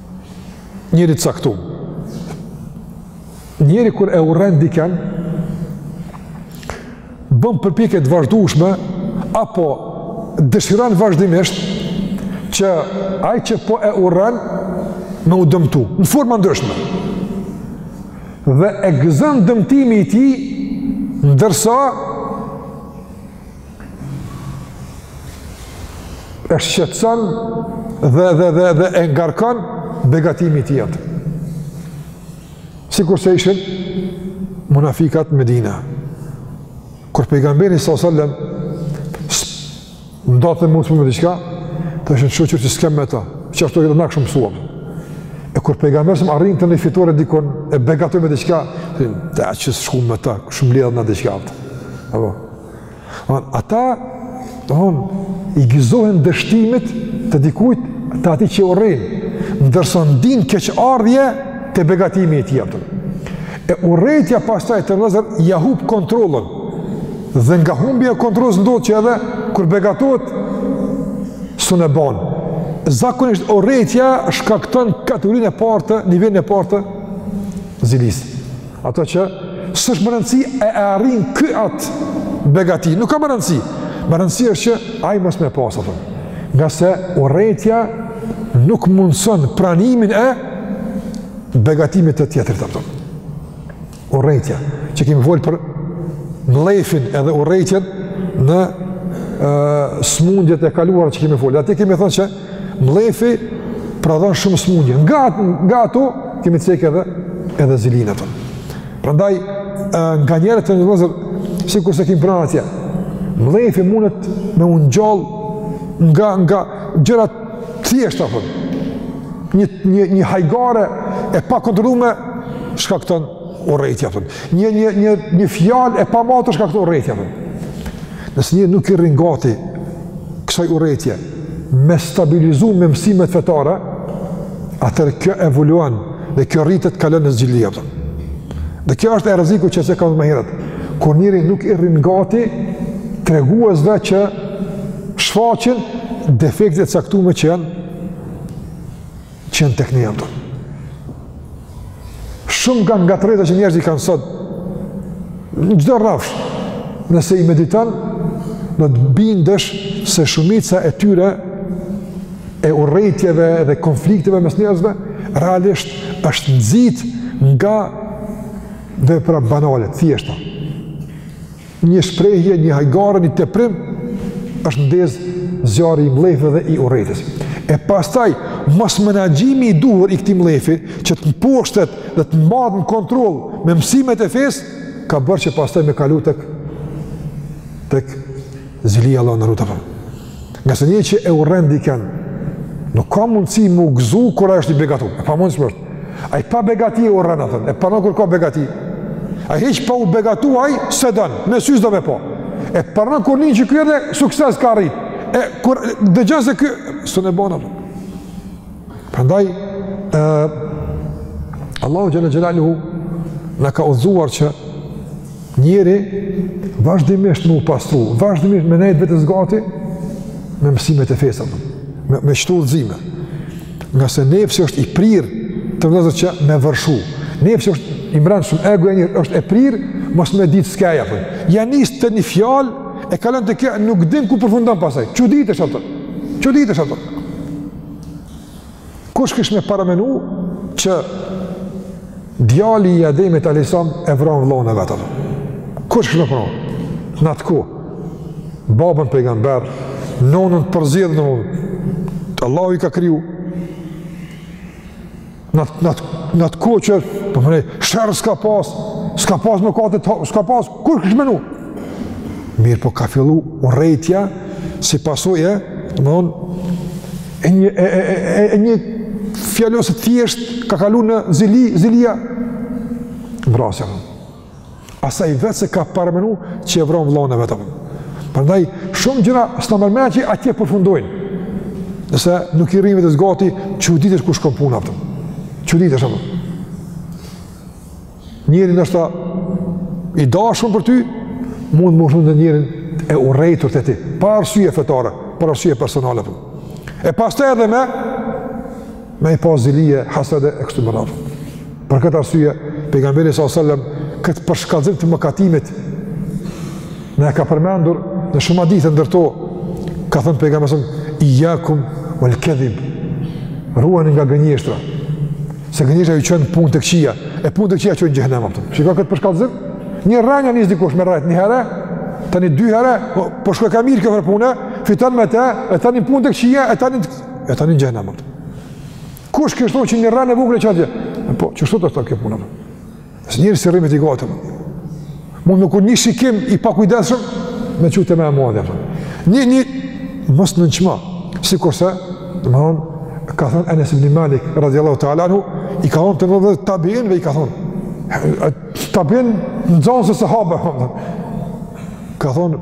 njeri të caktum. Njeri kur e urren diken, bën përpjekje të vazhdueshme apo dëshiron vazhdimisht që ai që po e urren me u dëmtu, në forma të ndryshme. Dhe e gëzon dëmtimi i tij, ndërsa e shqetëson dhe dhe dhe dhe e ngarkon begatimi i tij atë. Sikurse ishin munafikat në Medine. Kur pejgamberi a.s. ndahte mundës me diqka, thoshin shyqyr që s'kem me ta, që ashtu këtë nakë shumë pësuam. E kur pejgamberi a.s. arrinte një fitore dikun e begatoj me diqka, ah që s'kem shku me ta, shumë ledhë në diqka. Apo? Anë, ata, anë, i gëzohen dështimit të dikujt të atij që urrejnë, ndërsa ndijnë keqardhje te begatimi i tij atë. E urrejtja pastaj vëllezër, ja hup kontrollën, dhe nga humbja e kontrollës ndodhë që edhe, kur begatohet, s'un e ban. Zakonisht, urrejtja shkakton kategorinë e parë, nivelin e partë, zilisë. Ato që s'është me rëndësi a e arrin ky at begati, nuk ka më rëndësi. Me rëndësi është që ai mos me pas atë. Ngase urrejtja nuk mundson pranimin e begatimit të tjetrit apo. Urrejtja, që kemi folë për mllefin edhe urrejtjen në smundjet e kaluara që kemi folë. Atje kemi thonë që Mllefi prodhon shumë smundje. Nga, nga ato, kemi cek edhe, edhe zilinë apo. Prandaj, nganjëherë vëllezër, sikurse kemi thanë atje, mllefi mundet me u ngjall nga, nga gjëra të thjeshta, apo. Një, një, një hajgare e pakontrollume shkakton Urrejtje, apo. Një, një, një, një fjalë e pamatur shkakton urrejtje, apo. Nëse njeri nuk i rrin gati kësaj urrejtje, me stabilizu me mësimet fetare, atëherë kjo evoluon dhe kjo rritet kalon në zili, apo. Dhe kjo është rreziku që cekëm më herët, kur njeri nuk i rrin gati treguesve që shfaqen defektet e caktume që janë që janë tek ne, a kupton. Shumë ka ngatërresa që njerëzit kanë sot në çdo rrafsh, nëse i mediton, do të bindesh se shumica e tyre e urrejtjeve dhe konflikteve mes njerëzve realisht është nxit nga vepra banale, thjeshta. Një shprehje, një hajgare, një teprim është ndez zjarri i mllefeve dhe i urrejtjes. E pastaj mosmenaxhimi i duhur i këtij mllefi që të mposhtet dhe të mbahet në kontroll me mësimet e fesë ka bërë që pastaj me kalu tek tek zilia, Allahu na rujt, a kupton. Ngase një që e urren dikën, nuk ka mundësi me u gëzu kur ai është i begatu. E pamundshme është. Ai pa begati e urren, a kupton, e paramendo kur ka begati. Ai hiç pa u begatu, ai s'e don, me sy s'do me pa. E paramendo kur nin që ky edhe sukses ka arritë. E kur dëgjon se ky sene bon, a kupton. Prandaj ë Allahu xhel-le xhelaluhu na ka udhëzuar që njeri vazhdimisht me u pastru, vazhdimisht me nejtë vetes gati, me mësimet e fesë, me, me qëto udhëzime. Ngase nefsi është i prirë, vëllezër, që me vërshu. Nefsi është i mbrendshëm, ego e njeriut është e prirë, mos me ditë skaje, a kupton. Ia nis te një fjalë, e kalon te kjo, nuk din ku përfundon pastaj. Çuditesh, a kupton? Çuditesh, a kupton? Kush kish me paramenu që djali i Ademit alejhi selam e vran vllon e vet? Kush kish me paramenu? Në atë kohë? Babën pejgamber, nonën e përzgjedhun. Allahu i ka kriju. në në në atë kohë që po më sherr s'ka pas, s'ka pas mëkate, s'ka pas, kush kish menu. Mirëpo ka fillu urrejtja si pasojë, domthon e një e e e, e një fjale ose thjesht ka kalu në zili, zilia në vrasje. As ai vetë s'e ka paramenu që e vron vllon e vet. Prandaj, shumë gjëra s'ta merr menja që atje përfundojnë. Nëse nuk i rrimë vetes gati, çuditesh ku shkon puna, a kupton. Çuditesh, a kupton. Njeri ndoshta i dashun për ty, mund me u shndërru në njeri të urrejtur te ti. Pa arsye fetare, pa arsye personale. A kupton. E pastaj edhe me, me i pas zili e hased, e kështu me radhë. Për këtë arsye, pejgamberi s.a.s. këtë përshkallëzim të mëkatimit, na e ka përmendur në shumë hadithe, ndër to ka thënë pejgamberi s.a.s. Ijakum vel kedhib, ruhuni nga gënjeshtra, se gënjeshtra ju çon në punë të këqija, e punët e këqija çojnë në xhehenem, a kupton. Shiko këtë përshkallëzim. Një rrenë, ia nis dikush me rrejt një herë, tani dy herë, po, po shkojka mirë kjo far pune, fiton me te, e tani punë të këqija, e tani të e tani xhehenem. Kush kish thonë që një rrenë e vogël t'çon atje? Po, qështu është tash kjo punë? Se një rrëshqim i gatëm. Mund me kon një shikim i pakujdesshëm, me t'çu te ma e madhja. Një, një, mësë në në qma, sikurse, domethonë, ka thonë Enes ibn Malik, radiallahu ta'ala anhu, i ka thonë tabiinëve, tabiinëve i ka thonë, tabiinë nxonës e sahabe, ka thonë,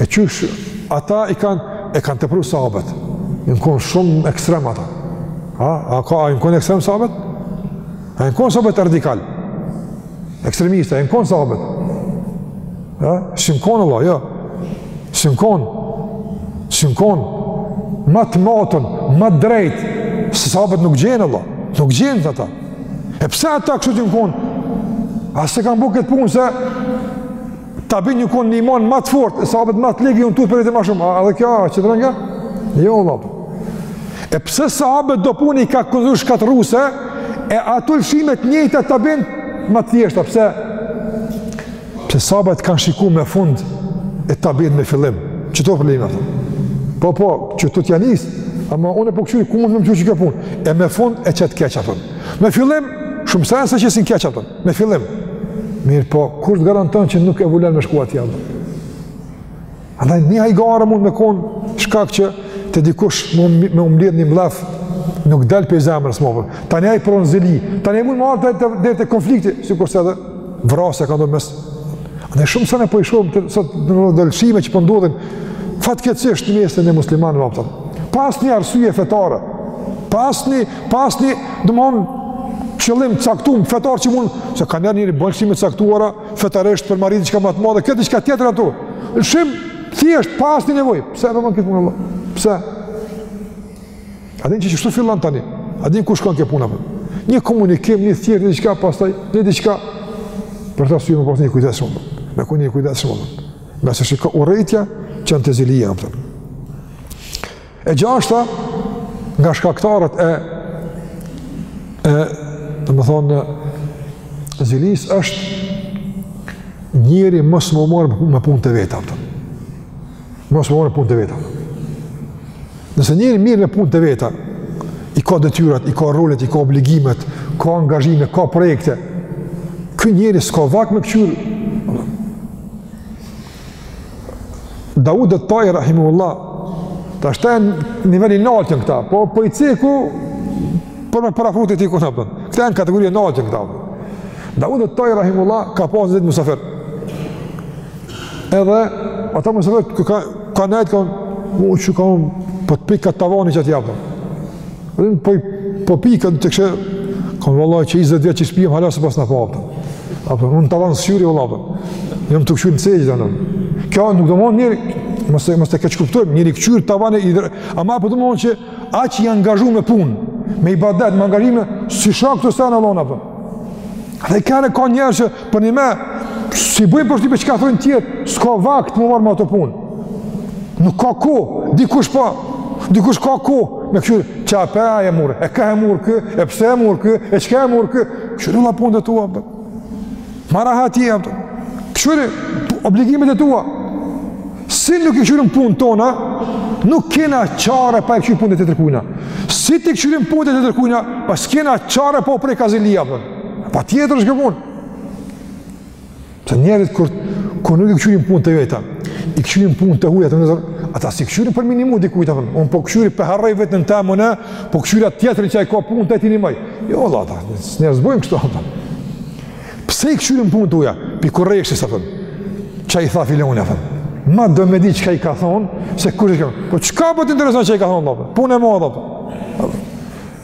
E qysh, ata i kanë, e kanë tepru sahabët, jonë konë shumë ekstrem ata. A, a ka, a jonë konë ekstrem sahabët? A jonë konë sahabët radikal? Ekstremista, a jonë konë sahabët? A, s'jonë konë vallah, jo. S'jonë konë, s'jonë konë, ma të matun, ma të drejtë, se sahabët nuk gjen vallah, nuk gjen si ta. E pse ata kështu jonë konë? A s'e kanë bo këtë punë se Tabiinët jonë kon me iman ma të fortë, e sahabët ma të lig, jonë tut pe Allahit ma shumë. A dhe kjo rrenë a? Jo valla. E pse sahabët do punë i kanë konsideru shkatrruse e ato lëshime të njëjta tabiinët ma të thjeshta, pse? Pse sahabët kanë shiku me fund e tabiinët me fillim. Çfarë problemi ato? Po po, qëto t'ja nis, ama unë e po këqyri, ku mund me më çu kjo punë? E me fund e qet t'keqja, thom. Me fillim, shumë sene s'e qesin t'keqen, thom. Në fillim, mirëpo, kush të garanton që nuk evulon me shku atje, vallah? Andaj, një hajgare mund me konë, shkak që te dikush me u mledh një mllef, nuk del prej zemrës mo. Tani ajo prun zili, tani mund me ardh te, edhe te konflikti, sikurse edhe vrasja ka ndodh mes. Andaj, shumë sene po i shohim sot në do lëshime që po ndodhin, po fatkeqësisht në mesin e muslimanëve, a kupton. Pa asnjë arsye fetare, pa asnjë Pa asnjë, domethonë, qëllim të caktuar fetar që mund, se kanë ndonjë lëshim të caktuar fetarisht për me arrit diçka më të madhe, këtë diçka tjetër ato. Lëshim thjesht pa asnjë nevojë. Pse vetëm këtë punë? Pse? A din qysh fillon tani? A din ku shkon kjo punë apo? Një komunikim, një thirrje, një diçka pastaj, një diçka për ta sjuar pas, ni kujdes shumë. Me kon i kujdesshëm shumë. Nga se shikoj urrejtja që janë te zilia E gjashta, nga shkaktarët e e domethonë zilisë është njeri mos me u marrë me punë të veta a kupton. mos me u marrë me punë të veta nëse njeri merret me punë të veta i ka detyrat, i ka rolet, i ka obligimet ka angazhime, ka projekte ky njeri s'ka vakt me këqyrë Dawud al-Ta'i rahimullah tash janë niveli i naltë këta, po po i ceku për me para futit i kona për. Këta janë kategoria e naltë këta. Dawud al-Ta'i rahimullah ka pas një ditë musafir. Edhe ata musafir ka ka nejtë kanë, u që ka unë, po të pikë tavani që t'japë. Dhe në poj, po pikën të kështë, kam vallahi qe 20 vjet n'kit shpi jam, hala s'e pasna pa. A kupton, tavanin s'e këqyri, vëllaj, për. Jam të këshu në cejgjë, dhe në. Kjo nuk domon njeri, mos, mos e keqkuptojmë, njeri e këqyr tavanin i dhere. Ama, po domon që aq i angazhu me punë, me ibadet, me angazhime, si shakë të stane, vëllaj, për. Dhe kërë ka njerëz që, Përnime, si bëjmë për shtype çka ka thonë tjetri, s'ka vakt me u marrë me ato punë. Nuk ka ku, dikush pa, po, dikush ka ku, me këqyr, që a pe e murë, e ka e murë ky, e pse e murë ky, e çka e murë ky, këqyri vlla punët e tua, për. mara hati e, këqyri obligimet e tua, si nuk i këqyrim punët tona, nuk kena çare pa i këqyr punët e tjetërkujna. Si t'i këqyrim punët e tjetërkujna, pa s'kena çare pa u prej kazilia, për. Patjetër është kjo punë. Të njerëzit kur, kur nuk i këqyrin punët e veta, i këqyrin punët e huja të nëzër, ata si këqyrin për minimum dikujt a për, unë po këqyri po harroj veten teme, po këqyri atë tjetrin që i ka punët e tij një maj. Jo, Allah, ta, njerës bojmë kështu, Allah. Pse i këqyrin pun të huja? Pi kur rejshë, sa për, çka i tha filani, për. Ma do me dit çka i ka thonë, se kur i ka, po çka po të intereson çka i ka thonë, Allah, për, punë e madhe, Allah, për.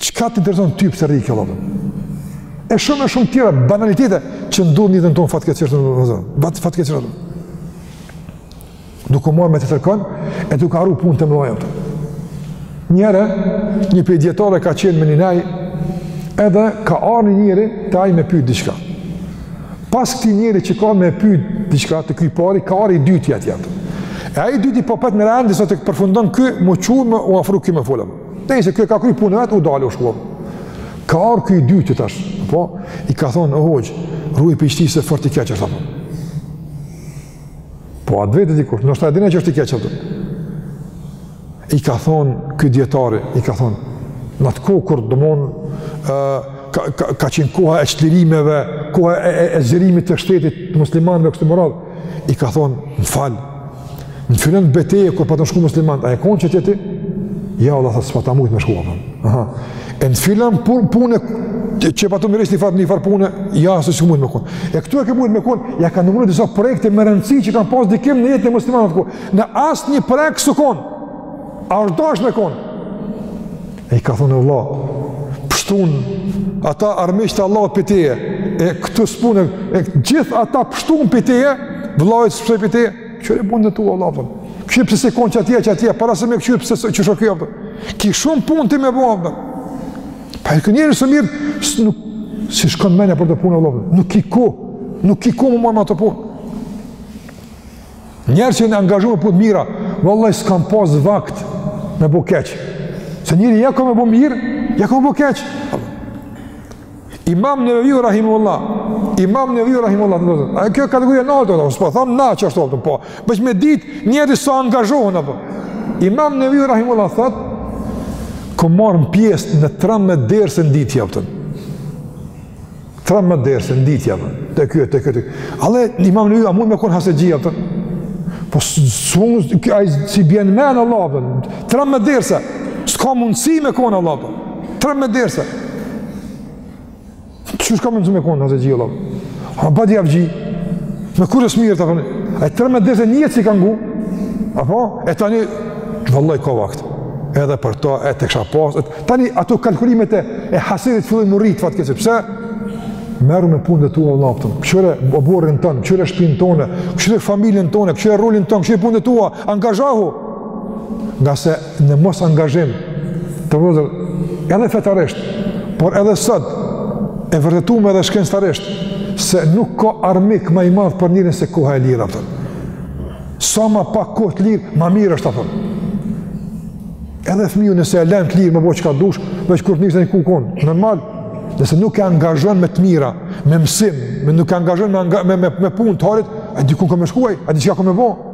Çka të intereson ty pse rri ky vëllai? E shumë e shumë tjera banalitete që ndodhin n'jetën tonë fatkeqësisht në vëzë. Bat fatkeqësisht. Duke u marrë me tjetërkon, e duke harru punët e mëdha ato. Njëherë, një prej dijetarëve ka qenë me ninaj, edhe ka ardh njëri te ai me pyt diçka. Pas këtij njeri që ka me pyt diçka te ky i pari, ka ardh i dyti atë jatë. E ai i dyti po pret në rend, sa të përfundon ky, më qurë me u afru ky me fol. Nejse ky e ka kry punën e vet, u dal u shkuam. Ka ardh ky i dyti tash, po, i ka thonë, o hoxhë, ruju për ishti se fort i keq është, a kupton. Po, atë vetë dikush, nështë ta e dinë që është i keq, a kupton. I ka thonë, ky dijetari, i ka thonë, n'atë kohë kur, domon, uh, ka, ka, ka qenë koha e çlirimeve, koha e, e, e zgjerimit të shtetit të muslimanëve e kështu me radhë, i ka thonë, më fal, Në filan betejë kur patën shku muslimanët, a je kon qaty ti? Jo vallah tha s'pata mujt me shku apo. Aha. E në filan pun punë që patën me rishti fat një far punë, ja se si mund me kon. E këtu e ke mujt me kon, ja kanë numëruar disa projekte me rëndësi që kanë pas ndikim në jetën e muslimanëve ku në asnjë projekt s'u kon. A është dash me kon? E i ka thonë vallah, pshtun ata armiqtë të Allahut pi teje, e këtë spunë, e gjithë ata pshtun pi teje, vëllajtë së pi teje, Kqyre punët tua vallah apo. Kqyr pse s'je kon qaty e qaty, para se me kqyr pse se çu shokë apo. Ki shum punë ti me bo apo. Pa e kënjë në sumir, nuk s'i shkon mendja për to punë vallah. Nuk ki kur, nuk ki kur me marr ato punë. Njeri që u angazhu me punë mira, valla s'kam pas vakt me bo keq. Se njeri ja ka me bo mirë, ja ka me bo keq. Imam Neveviu rahimehullah. Imam Neveviu rahimehullah. Do të thotë, kjo kategori e naltë do të thotë, thon na çfarë thotë, po. Veç me dit njerëz sa angazhohen apo. Imam Neveviu rahimehullah thot, ka marr pjesë në 13 derse n'ditë apton. 13 derse n'ditë apton. Te ky te ky. Alle imam Neveviu a mund me kon hasetçi atë. Po sunë, s'i bjen n'men vallah, 13 derse, s'ka mundësi me kon vallah, 13 derse. Që shka më nëzë me konë, nëzë gjilëm? A badihavxhi? Me kur është mirë, të përni? Ai 13 derse n'ditë i ka ngu? A po? E tani, valla s'ka vakt. Edhe për ta, e të kisha pas. E tani, ato kalkulimet e, e hasetit fillojn me u rritë, fatë kësi. Pse? Merru me punët e tua valla apton. Këqyre oborrin tonë, këqyre shpinë tonë, këqyre familjen tonë, këqyre rolin tonë, këqyre punët e tua. Angazhohu! Ngase në mosangazhim o vllezër edhe fetarisht, por edhe sot e vërtetume edhe shkencëtarisht se nuk ka armik më i madh për njerin se koha e lirë apton. Sa më pak kohë të lirë, më mirë është apton. Edhe fëmiu nëse e lën të lirë me bo çka dush, veç kur t'nin ku u kon. Normal, nëse nuk e angazhon me të mira, me mësim, me nuk e angazhon me me me, me punë të hajrit, ai dikun ka me shku, ai diçka ka me bo.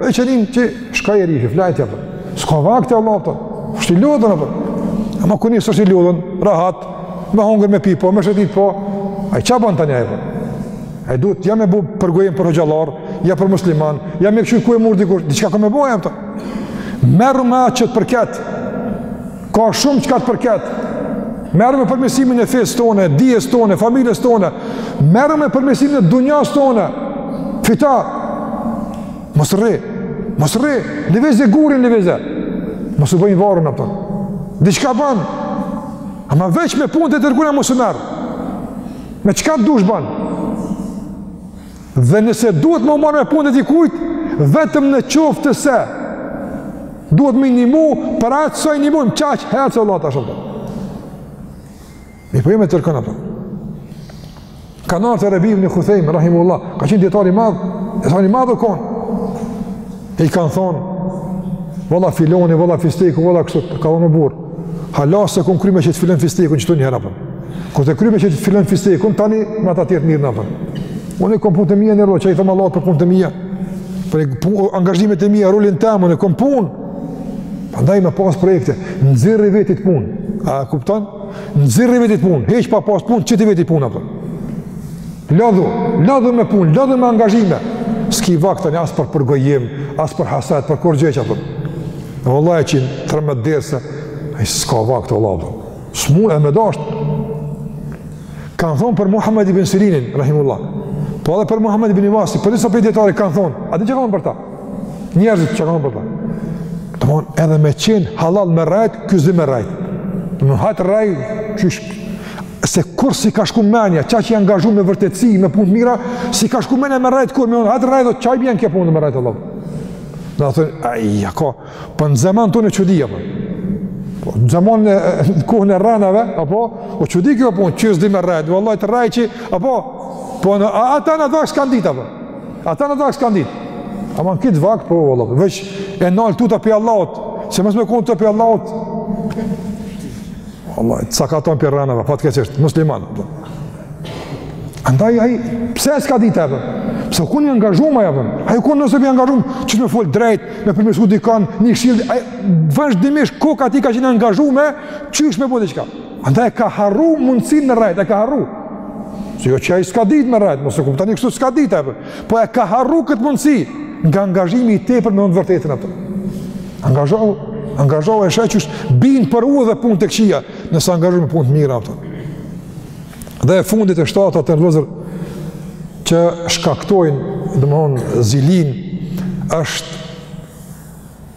E që rinë që shka i rishë, flejti apton. S'ka vakt vallah apton. Është i lodhun apton. Ama kur njeri s'është i lodhun, rahat, me hongër me pi po, me shëtit po. Ai çka ban tani apton. Ai duhet, ja me bo përgojim për hoxhallarë, ja për musliman, ja me këqyr ku e murë dikur, diçka ka me bo apton. Merru me atë që të përket. Ka shumë çka të përket. Merru me përmirësimin e fesë tone, dijes tone, familjes tone. Merru me përmirësimin e dunjasë tone. Fito. Mos rri. Mos rri. Lëvize gurin, lëvize. Mos u bon i varun, apton. Diçka ban. Ama veç me punë të tregura mos u merr. Me çka të dush ban. Dhe nëse duhet me u marrë me punët e dikujt, vetëm në qoftë se duhet me i ndihmu, për aq sa i ndihmojm, qaq, herë që Allah të shumë. Mi përjeme po të rëkënë, apo. Kanë ardhë te Rebi ibn Huthejm, rahimullah, ka qenë dijetar i madh, dijetar i madh u konë. E i kanë thonë, vëlla filoni, vëlla fisteku, vëlla kështu, ka thonë o burrë, hala s'e kom kry me qët filon fistekun qëtu njëherë, apo. Kur ta kryj me qët filon fistekun, tani me ata tjerët mirrna, apo. Unë i kom punët e mija nër dorë, që i them Allah për punët e mija, për angazhimet e mija, rolin tem, e kom punë. Andaj me pas projekte, nxirri vetit punë, a kupton? Nxirri vetit punë, hiç pa pas punë, qiti vetit punë, apo. Lodhu, lodhu me punë, lodhu me angazhime. S'ki vakt tani as për përgojim, as për haset, për kurgjë, apo. Një vëlla që 13 derse, ai s'ka vakt o lodhu. S'mun edhe me dasht. Kan thon për Muhammed ibn Sirinin, rahimullah. Po edhe për Muhammed ibn Vasi, për disa prej dijetarëve kan thon. A di çka kanë për ta? Njerëzit çka kanë për ta? Domthon edhe me qen halal me rrejt, ky s'di me rrejt. Në hajt rrejt, qysh se kurrë s'i ka shku menja, qaq i angazhum me vërtetësi, me punë të mira, s'i ka shku menja me rrejt kurrë, me i thonë, hajt rrejt, qysh i bjen kjo punë me rrejt, vallah. Në atë, aja, ka, apo, po në zeman tonë çudi, apo. Po, në zeman në, në kohën e rrenave, apo, o çudi kjo punë, që s'di me rrejt, vëlla, hajt rrejt, apo, po në, a, ata n'at vakt s'kanë ditë, apo, ata n'at vakt s'kanë ditë. Ama n'këtë vakt, po, vallahi, veç e nal tuta prej Allahut, se mos me konë tuta prej Allahut, Allah, të sakaton prej rrenave, fatkeqësisht, musliman. Andaj, ai, pse s'ka ditë, apo? Pse u kon i angazhum ai, apo? Ai u kon tepër i angazhum, qysh me folë drejt, me përmirsu dikan, me këshillu, ai, vazhdimisht, ku ka ti ka qenë i angazhum, qysh me bo diçka? Andaj, ka harru mundësin me rrejt, e ka harru. Se jo që ai s'ka ditë me rrejt, mos e kuptoni kështu s'ka ditë, apo. Po e ka harru këtë mundësi nga angazhimi i tepër me të vërtetën, apo. Angazhohu, angazhohu e sheh qysh bijn prej udhe punët e këqija, nëse angazhohu me punë të mira, apo. Dhe e fundit e shtata vllazër që shkaktojnë, domethonë, zilinë, është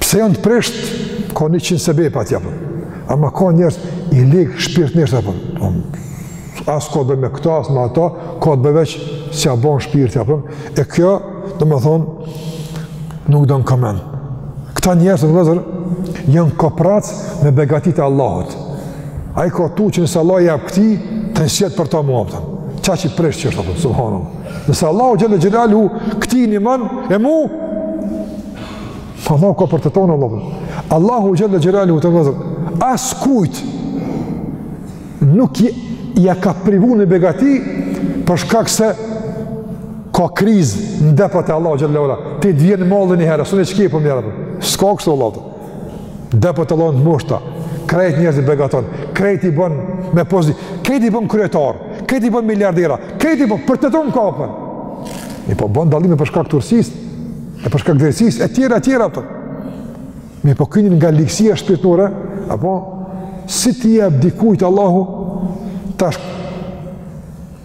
Pse janë të prisht, ka njëqind sebepe tjera, apo. ama ka njerëz i lig shpirtnisht, apo. As ka të bëjë me këta, as me ata, ka të bëjë veç s'ia bon shpirti, apo. e kjo, domethonë, nuk don koment. Këta njerëz, vllazër, janë koprac me begatitë e Allahut. Ai ka tutë që nëse Allahu i jap këtij, tani s'jet për ta mua, apo. Qaq i prisht që është, apo. Subhanallah. Nëse Allahu xhel-le xhelaluhu këtij i jep mall e mu, pa po ma ka për të tonë Allahu. Allahu xhel-le xhelaluhu të vëzër, askujt nuk ia ka privu një begati për shkak se ka krizë në depot e Allahut xhel-le xhelaluhu. Ti të vjen malli një herë, së në që kje për mjerë, s'ka kështë Allahu të. Depot e Allahut të mushta, krejt njerëzit i begaton, krejt i bën me pozitë, krejt i bën kryetar, krejt i bën miliardera, krejt i bën për të tonë kapën. Mirëpo bën dallime për shkak të urtësisë, e për shkak të drejtësisë, e tjera, e tjera, apo. Mirëpo ky njeri nga ligësia shpirtnore, apo, si t'i jap dikujt Allahu, tash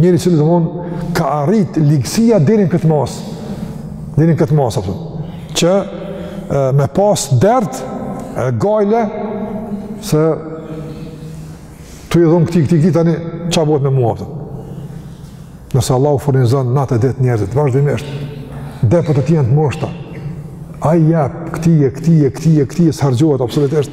Njeri i cili domethonë ka arrit ligësia deri në këtë mos. Deri në këtë masë apo. Që me pas dert e gajle se tu i dhon këtij këtij këtij tani çfarë bëhet me mua apo. Nëse Allahu furnizon natë ditë njerëzit vazhdimisht depot e tij jenë të mushta. Ai jap këtij e këtij e këtij e këtij s'harxhohet absolutisht.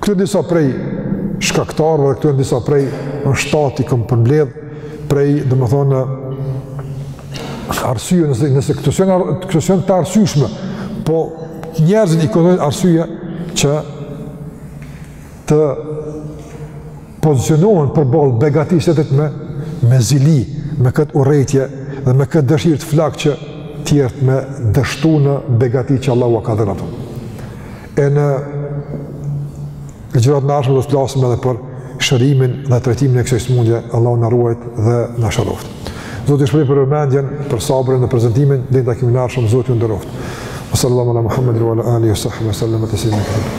Këto jenë disa prej shkaktarëve, këto jenë disa prej në shtatë i kom përmbledh, prej, domethonë, arsye, nëse, nëse këto s'jenë, këto s'jenë të arsyshme, po njerëzit i kuptojnë arsye që të pozicionohen përballë begatisë së tjetrit me, me zili, me këtë urrejtje dhe me këtë dëshirë të flaktë që tjetri me dështu në begati që Allahu ia ka dhënë ato. E në ligjëratën e ardhshme do të flasim edhe për shërimin dhe trajtimin e kësoj smundje, Allahu na ruajt dhe na shëroftë. Zoti ju shpërbleftë për vëmendjen, për sabrin dhe prezentimin, deri në takimin e ardhshëm, Zoti ju nderoftë. Sallallahu ala Muhammedin ve ala alihi ve sahbihi ve selleme teslima